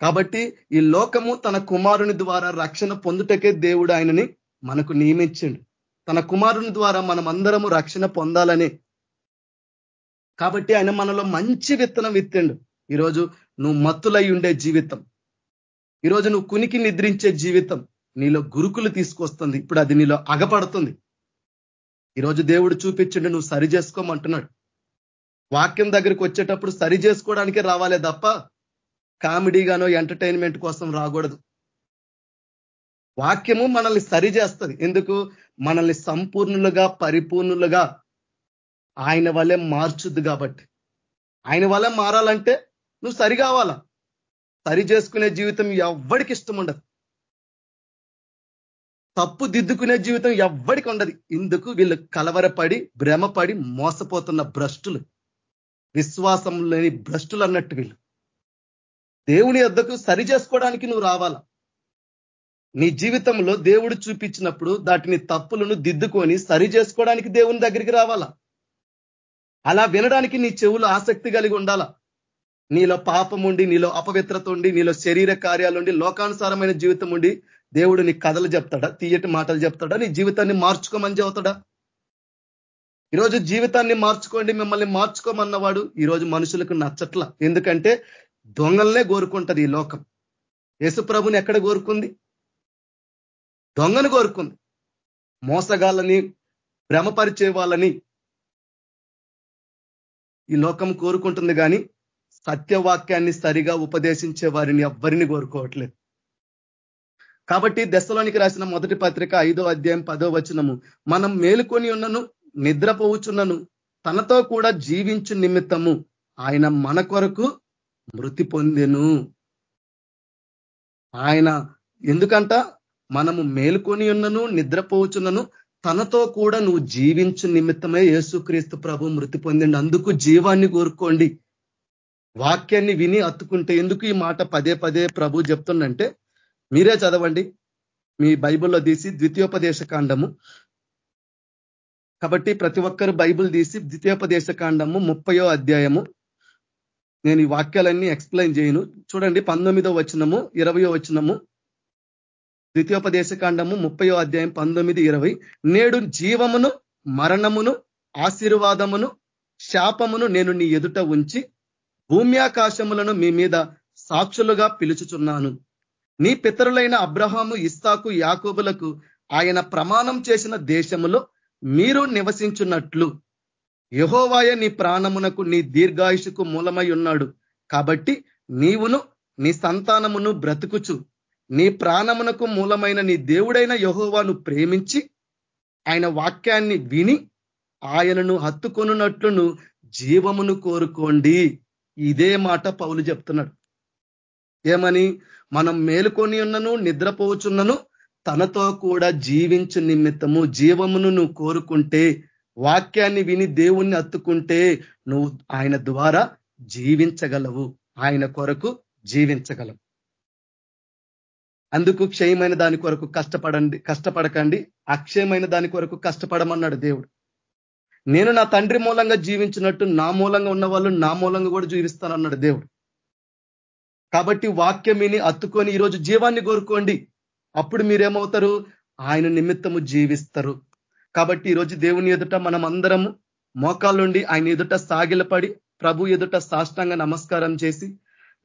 కాబట్టి ఈ లోకము తన కుమారుని ద్వారా రక్షణ పొందుటకే దేవుడు ఆయనని మనకు నియమించిండు. తన కుమారుని ద్వారా మనమందరము రక్షణ పొందాలని. కాబట్టి ఆయన మనలో మంచి విత్తనం విత్తిండు. ఈరోజు నువ్వు మత్తులై ఉండే జీవితం. ఈరోజు నువ్వు కునికి నిద్రించే జీవితం నీలో గురుకులు తీసుకొస్తుంది. ఇప్పుడు అది నీలో అగపడుతుంది. ఈరోజు దేవుడు చూపించండి నువ్వు సరి చేసుకోమంటున్నాడు. వాక్యం దగ్గరికి వచ్చేటప్పుడు సరి చేసుకోవడానికే రావాలే తప్ప కామెడీగానో ఎంటర్టైన్మెంట్ కోసం రాకూడదు. వాక్యము మనల్ని సరి చేస్తుంది. ఎందుకు? మనల్ని సంపూర్ణులుగా పరిపూర్ణులుగా ఆయన వల్లే మార్చుద్ది కాబట్టి. ఆయన వల్లే మారాలంటే నువ్వు సరి కావాలా? సరి చేసుకునే జీవితం ఎవ్వడికి ఇష్టం ఉండదు. తప్పు దిద్దుకునే జీవితం ఎవ్వడికి ఉండదు. ఇందుకు వీళ్ళు కలవరపడి భ్రమపడి మోసపోతున్న భ్రష్టులు. విశ్వాసం లేని భ్రష్టులు అన్నట్టు వీళ్ళు. దేవుని వద్దకు సరి చేసుకోవడానికి నువ్వు రావాల? నీ జీవితంలో దేవుడు చూపించినప్పుడు దాటిని తప్పులను దిద్దుకొని సరి చేసుకోవడానికి దేవుని దగ్గరికి రావాలా? అలా వినడానికి నీ చెవులు ఆసక్తి కలిగి ఉండాలా? నీలో పాపం ఉండి నీలో అపవిత్రత ఉండి నీలో శరీర కార్యాలు ఉండి లోకానుసారమైన జీవితం ఉండి దేవుడు నీ కథలు చెప్తాడా? తీయటి మాటలు చెప్తాడా? నీ జీవితాన్ని మార్చుకోమని చెబుతాడా? ఈరోజు జీవితాన్ని మార్చుకోండి మిమ్మల్ని మార్చుకోమన్నవాడు ఈరోజు మనుషులకు నచ్చట్ల. ఎందుకంటే దొంగలనే కోరుకుంటది ఈ లోకం. యేసుప్రభుని ఎక్కడ కోరుకుంది? దొంగను కోరుకుంది. మోసగాళ్ళని భ్రమపరిచే వాళ్ళని ఈ లోకం కోరుకుంటుంది కానీ సత్యవాక్యాన్ని సరిగా ఉపదేశించే వారిని ఎవ్వరిని కోరుకోవట్లేదు. కాబట్టి దశలోనికి రాసిన మొదటి పత్రిక ఐదో అధ్యాయం పదో వచనము మనం మేలుకొని ఉన్నను నిద్రపోవుచున్నను తనతో కూడా జీవించు నిమిత్తము ఆయన మన కొరకు మృతి పొందెను. ఆయన ఎందుకంట? మనము మేలుకొని ఉన్నను నిద్రపోవచ్చున్నను తనతో కూడా నువ్వు జీవించు నిమిత్తమే యేసుక్రీస్తు ప్రభు మృతి పొందిండు. అందుకు జీవాన్ని కోరుకోండి. వాక్యాన్ని విని అత్తుకుంటే ఎందుకు ఈ మాట పదే పదే ప్రభు చెప్తుండంటే మీరే చదవండి. మీ బైబిల్లో తీసి ద్వితీయోపదేశ కాండము. కాబట్టి ప్రతి ఒక్కరు బైబిల్ తీసి ద్వితీయోపదేశ కాండము ముప్పయో అధ్యాయము. నేను ఈ వాక్యాలన్నీ ఎక్స్ప్లెయిన్ చేయను. చూడండి పంతొమ్మిదో వచనము ఇరవయో వచనము. ద్వితీయోపదేశ కాండము ముప్పయో అధ్యాయం పంతొమ్మిది ఇరవై. నేడు జీవమును మరణమును ఆశీర్వాదమును శాపమును నేను నీ ఎదుట ఉంచి భూమ్యాకాశములను మీ మీద సాక్షులుగా పిలుచుచున్నాను. నీ పితరులైన అబ్రహాము ఇస్తాకు యాకోబులకు ఆయన ప్రమాణం చేసిన దేశములో మీరు నివసించున్నట్లు. యహోవాయ నీ ప్రాణమునకు నీ దీర్ఘాయుషుకు మూలమై ఉన్నాడు. కాబట్టి నీవును నీ సంతానమును బ్రతుకుచు. నీ ప్రాణమునకు మూలమైన నీ దేవుడైన యహోవాను ప్రేమించి ఆయన వాక్యాన్ని విని ఆయనను హత్తుకొనున్నట్లును జీవమును కోరుకోండి. ఇదే మాట పౌలు చెప్తున్నాడు. ఏమని? మనం మేలుకొని ఉన్నను నిద్రపోచున్నను తనతో కూడా జీవించు నిమిత్తము జీవమును నువ్వు కోరుకుంటే వాక్యాన్ని విని దేవుణ్ణి అత్తుకుంటే నువ్వు ఆయన ద్వారా జీవించగలవు. ఆయన కొరకు జీవించగలవు. అందుకు క్షయమైన దాని కొరకు కష్టపడండి కష్టపడకండి. అక్షయమైన దాని కొరకు కష్టపడమన్నాడు దేవుడు. నేను నా తండ్రి మూలంగా జీవించినట్టు నా మూలంగా ఉన్న వాళ్ళు నా మూలంగా కూడా జీవిస్తానన్నాడు దేవుడు. కాబట్టి వాక్యం విని అత్తుకొని ఈరోజు జీవాన్ని కోరుకోండి. అప్పుడు మీరేమవుతారు? ఆయన నిమిత్తము జీవిస్తారు. కాబట్టి ఈరోజు దేవుని ఎదుట మనం అందరము మోకాళ్ళుండి ఆయన ఎదుట సాగిలపడి ప్రభు ఎదుట సాష్టంగా నమస్కారం చేసి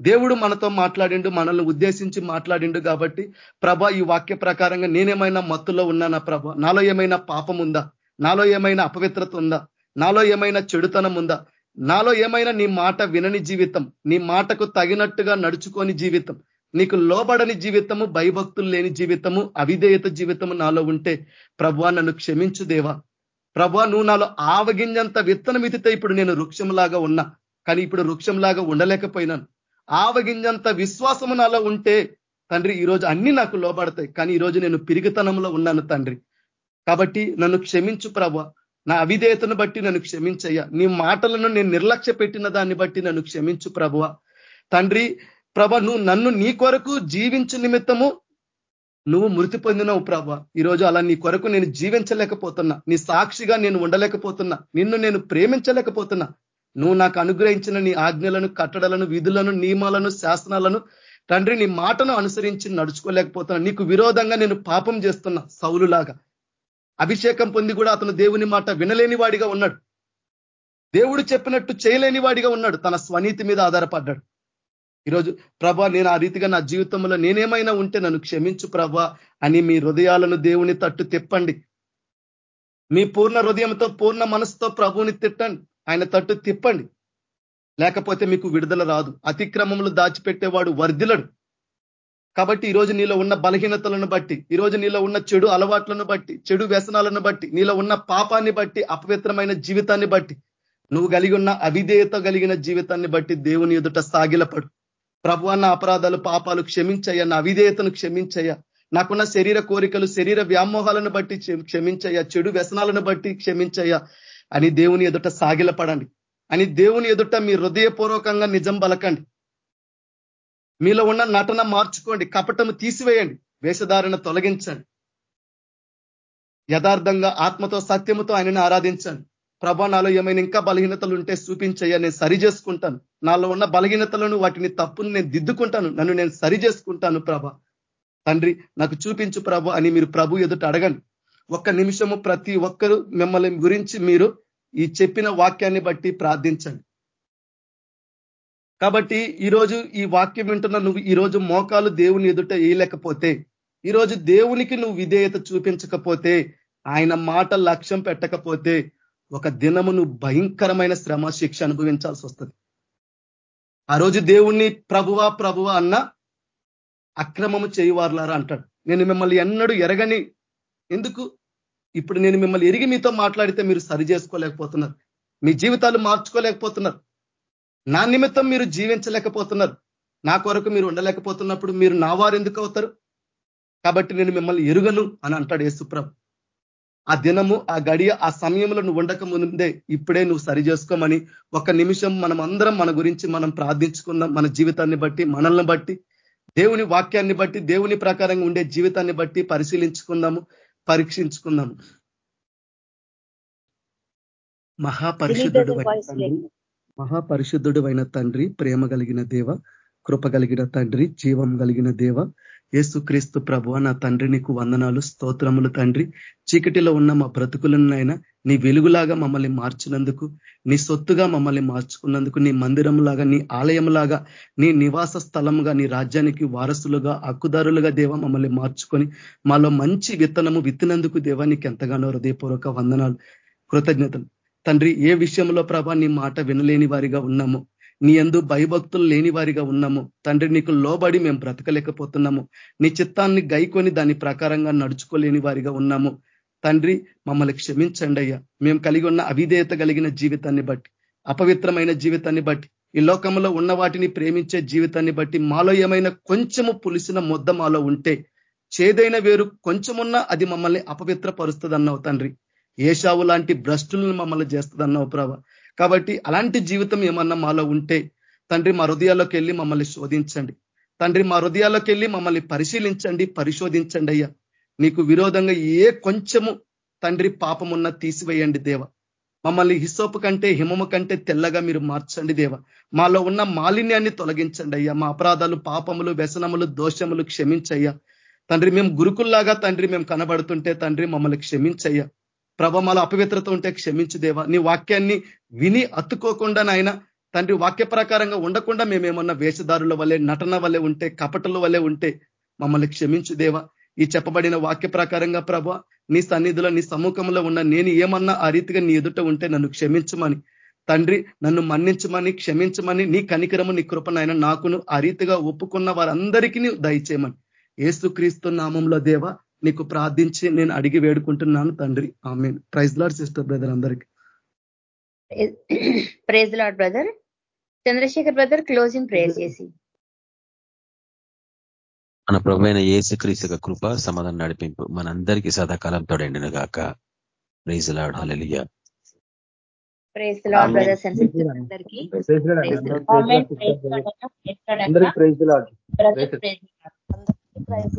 దేవుడు మనతో మాట్లాడిండు మనల్ని ఉద్దేశించి మాట్లాడిండు కాబట్టి ప్రభ ఈ వాక్య ప్రకారంగా నేనేమైనా మత్తులో ఉన్నానా ప్రభ? నాలో ఏమైనా పాపం ఉందా నాలో ఏమైనా అపవిత్రత ఉందా? నాలో ఏమైనా చెడుతనం ఉందా నాలో ఏమైనా నీ మాట వినని జీవితం నీ మాటకు తగినట్టుగా నడుచుకొని జీవితం నీకు లోబడని జీవితము భయభక్తులు లేని జీవితము అవిధేయత జీవితము నాలో ఉంటే ప్రభు నన్ను క్షమించు దేవా. ప్రభు నువ్వు నాలో ఆవగింజంత విత్తనం ఇతితే ఇప్పుడు నేను వృక్షంలాగా ఉన్నా కానీ ఇప్పుడు వృక్షంలాగా ఉండలేకపోయినాను. ఆవగింజంత విశ్వాసము నాలో ఉంటే తండ్రి ఈరోజు అన్ని నాకు లోబడతాయి కానీ ఈరోజు నేను పిరిగితనంలో ఉన్నాను తండ్రి. కాబట్టి నన్ను క్షమించు ప్రభ నా అవిధేయతను బట్టి నన్ను క్షమించయ్యా. నీ మాటలను నేను నిర్లక్ష్య పెట్టిన దాన్ని బట్టి నన్ను క్షమించు ప్రభువ. తండ్రి ప్రభ నువ్వు నన్ను నీ కొరకు జీవించు నిమిత్తము నువ్వు మృతి పొందినవు ప్రభ ఈరోజు అలా నీ కొరకు నేను జీవించలేకపోతున్నా. నీ సాక్షిగా నేను ఉండలేకపోతున్నా. నిన్ను నేను ప్రేమించలేకపోతున్నా. నువ్వు నాకు అనుగ్రహించిన నీ ఆజ్ఞలను కట్టడలను విధులను నియమాలను శాసనాలను తండ్రి నీ మాటను అనుసరించి నడుచుకోలేకపోతున్నా. నీకు విరోధంగా నేను పాపం చేస్తున్నా సౌలులాగా. అభిషేకం పొంది కూడా అతను దేవుని మాట వినలేని వాడిగా ఉన్నాడు. దేవుడు చెప్పినట్టు చేయలేని వాడిగా ఉన్నాడు. తన స్వనీతి మీద ఆధారపడ్డాడు. ఈరోజు ప్రభా నేను ఆ రీతిగా నా జీవితంలో నేనేమైనా ఉంటే నన్ను క్షమించు ప్రభా అని మీ హృదయాలను దేవుని తట్టు తిప్పండి. మీ పూర్ణ హృదయంతో పూర్ణ మనసుతో ప్రభువుని తిట్టండి. ఆయన తట్టు తిప్పండి. లేకపోతే మీకు విడుదల రాదు. అతిక్రమంలో దాచిపెట్టేవాడు వర్ధిలడు కాబట్టి ఈరోజు నీలో ఉన్న బలహీనతలను బట్టి ఈరోజు నీలో ఉన్న చెడు అలవాట్లను బట్టి చెడు వ్యసనాలను బట్టి నీలో ఉన్న పాపాన్ని బట్టి అపవిత్రమైన జీవితాన్ని బట్టి నువ్వు కలిగి ఉన్న అవిధేయత కలిగిన జీవితాన్ని బట్టి దేవుని ఎదుట సాగిలపడు. ప్రభు అన్న అపరాధాలు పాపాలు క్షమించయ్యా నా అవిధేయతను క్షమించయ్యా. నాకున్న శరీర కోరికలు శరీర వ్యామోహాలను బట్టి క్షమించయ్యా చెడు వ్యసనాలను బట్టి క్షమించయ్యా అని దేవుని ఎదుట సాగిలపడండి. అని దేవుని ఎదుట మీ హృదయపూర్వకంగా నిజం బలకండి మీలో ఉన్న నటన మార్చుకోండి కపటము తీసివేయండి వేషధారణ తొలగించండి. యథార్థంగా ఆత్మతో సత్యముతో ఆయనను ఆరాధించండి. ప్రభా నాలో ఏమైనా ఇంకా బలహీనతలు ఉంటే చూపించయ్యా నేను సరి చేసుకుంటాను. నాలో ఉన్న బలహీనతలను వాటిని తప్పును నేను దిద్దుకుంటాను. నన్ను నేను సరి చేసుకుంటాను ప్రభ. తండ్రి నాకు చూపించు ప్రభ అని మీరు ప్రభు ఎదుట అడగండి. ఒక్క నిమిషము ప్రతి ఒక్కరు మిమ్మల్ని గురించి మీరు ఈ చెప్పిన వాక్యాన్ని బట్టి ప్రార్థించండి. కాబట్టి ఈరోజు ఈ వాక్యం వింటున్న నువ్వు ఈరోజు మోకాలు దేవుని ఎదుట వేయలేకపోతే ఈరోజు దేవునికి నువ్వు విధేయత చూపించకపోతే ఆయన మాట లక్ష్యం పెట్టకపోతే ఒక దినము నువ్వు భయంకరమైన శ్రమ శిక్ష అనుభవించాల్సి వస్తుంది. ఆ రోజు దేవుణ్ణి ప్రభువా ప్రభువా అన్న అక్రమము చేయవారులారా అంటాడు. నేను మిమ్మల్ని ఎన్నడూ ఎరగని ఎందుకు? ఇప్పుడు నేను మిమ్మల్ని ఎరిగి మీతో మాట్లాడితే మీరు సరి చేసుకోలేకపోతున్నారు. మీ జీవితాలు మార్చుకోలేకపోతున్నారు. నా నిమిత్తం మీరు జీవించలేకపోతున్నారు. నా కొరకు మీరు ఉండలేకపోతున్నప్పుడు మీరు నా వారు ఎందుకు అవుతారు? కాబట్టి నేను మిమ్మల్ని ఎరుగను అని అంటాడు యేసుప్రభు ఆ దినము ఆ గడియ ఆ సమయంలో నువ్వు ఉండక ముందే ఇప్పుడే నువ్వు సరి చేసుకోమని ఒక నిమిషం మనం అందరం మన గురించి మనం ప్రార్థించుకుందాం. మన జీవితాన్ని బట్టి మనల్ని బట్టి దేవుని వాక్యాన్ని బట్టి దేవుని ప్రకారంగా ఉండే జీవితాన్ని బట్టి పరిశీలించుకుందాము పరీక్షించుకుందాము. మహాపరిశుద్ధుడు మహాపరిశుద్ధుడు అయిన తండ్రి ప్రేమ కలిగిన దేవ కృప కలిగిన తండ్రి జీవం కలిగిన దేవ క్రీస్తు ప్రభు నా తండ్రి నీకు వందనాలు స్తోత్రములు తండ్రి. చీకటిలో ఉన్న మా బ్రతుకులనైనా నీ వెలుగులాగా మమ్మల్ని మార్చినందుకు నీ సొత్తుగా మమ్మల్ని మార్చుకున్నందుకు నీ మందిరంలాగా నీ ఆలయంలాగా నీ నివాస స్థలముగా నీ రాజ్యానికి వారసులుగా హక్కుదారులుగా దేవ మమ్మల్ని మార్చుకొని మాలో మంచి విత్తనము విత్తినందుకు దేవా నీకు ఎంతగానో హృదయపూర్వక వందనాలు కృతజ్ఞతలు. తండ్రి ఏ విషయంలో ప్రభా నీ మాట వినలేని వారిగా ఉన్నాము నీ ఎందు భయభక్తులు లేని వారిగా ఉన్నాము తండ్రి నీకు లోబడి మేము బ్రతకలేకపోతున్నాము నీ చిత్తాన్ని గైకొని దాని ప్రకారంగా నడుచుకోలేని వారిగా ఉన్నాము తండ్రి మమ్మల్ని క్షమించండి అయ్యా. మేము కలిగి ఉన్న అవిధేయత కలిగిన జీవితాన్ని బట్టి అపవిత్రమైన జీవితాన్ని బట్టి ఈ లోకంలో ఉన్న వాటిని ప్రేమించే జీవితాన్ని బట్టి మాలో ఏమైనా కొంచెము పులిసిన ముద్ద మాలో ఉంటే చేదైన వేరు కొంచెమున్నా అది మమ్మల్ని అపవిత్రపరుస్తుంది అన్నావు తండ్రి. ఏషావు లాంటి భ్రష్టులను మమ్మల్ని చేస్తుంది అన్నావు ప్రభ. కాబట్టి అలాంటి జీవితం ఏమన్నా మాలో ఉంటే తండ్రి మా హృదయాల్లోకి వెళ్ళి మమ్మల్ని శోధించండి. తండ్రి మా హృదయాల్లోకి వెళ్ళి మమ్మల్ని పరిశీలించండి పరిశోధించండి అయ్యా. నీకు విరోధంగా ఏ కొంచెము తండ్రి పాపమున్న తీసివేయండి దేవ. మమ్మల్ని హిసోపు కంటే హిమము కంటే తెల్లగా మీరు మార్చండి దేవ. మాలో ఉన్న మాలిన్యాన్ని తొలగించండి అయ్యా. మా అపరాధాలు పాపములు వ్యసనములు దోషములు క్షమించయ్యా. తండ్రి మేము గురుకుల్లాగా తండ్రి మేము కనబడుతుంటే తండ్రి మమ్మల్ని క్షమించయ్యా. ప్రభ మాలో అపవిత్రత ఉంటే క్షమించు దేవా. నీ వాక్యాన్ని విని అత్తుకోకుండా నాయన తండ్రి వాక్య ప్రకారంగా ఉండకుండా మేమేమన్నా వేషధారుల వల్లే నటన వల్లే ఉంటే కపటల వల్లే ఉంటే మమ్మల్ని క్షమించు దేవా. ఈ చెప్పబడిన వాక్య ప్రకారంగా ప్రభ నీ సన్నిధిలో నీ సముఖంలో ఉన్న నేను ఏమన్నా ఆ రీతిగా నీ ఎదుట ఉంటే నన్ను క్షమించమని తండ్రి నన్ను మన్నించమని క్షమించమని నీ కనికరము నీ కృపనైనా నాకును ఆ రీతిగా ఒప్పుకున్న వారందరికీ దయచేయమని. ఏసుక్రీస్తు నామంలో దేవ నీకు ప్రార్థించి నేను అడిగి వేడుకుంటున్నాను తండ్రి ఆమె ప్రైజ్ లాడ్ సిస్టర్ బ్రదర్ అందరికి praise lord brother Chandrashekar brother closing prayer చేసి మన ప్రభు అయిన ఏసుక్రీస్తు కృప సమాధానం నడిపింపు మనందరికీ సదాకాలం తోడండిన గాక praise lord hallelujah praise lord brothers and sisters అందరికీ అందరికి ప్రైజ్ లాడ్ ప్రేజ్ ప్రైజ్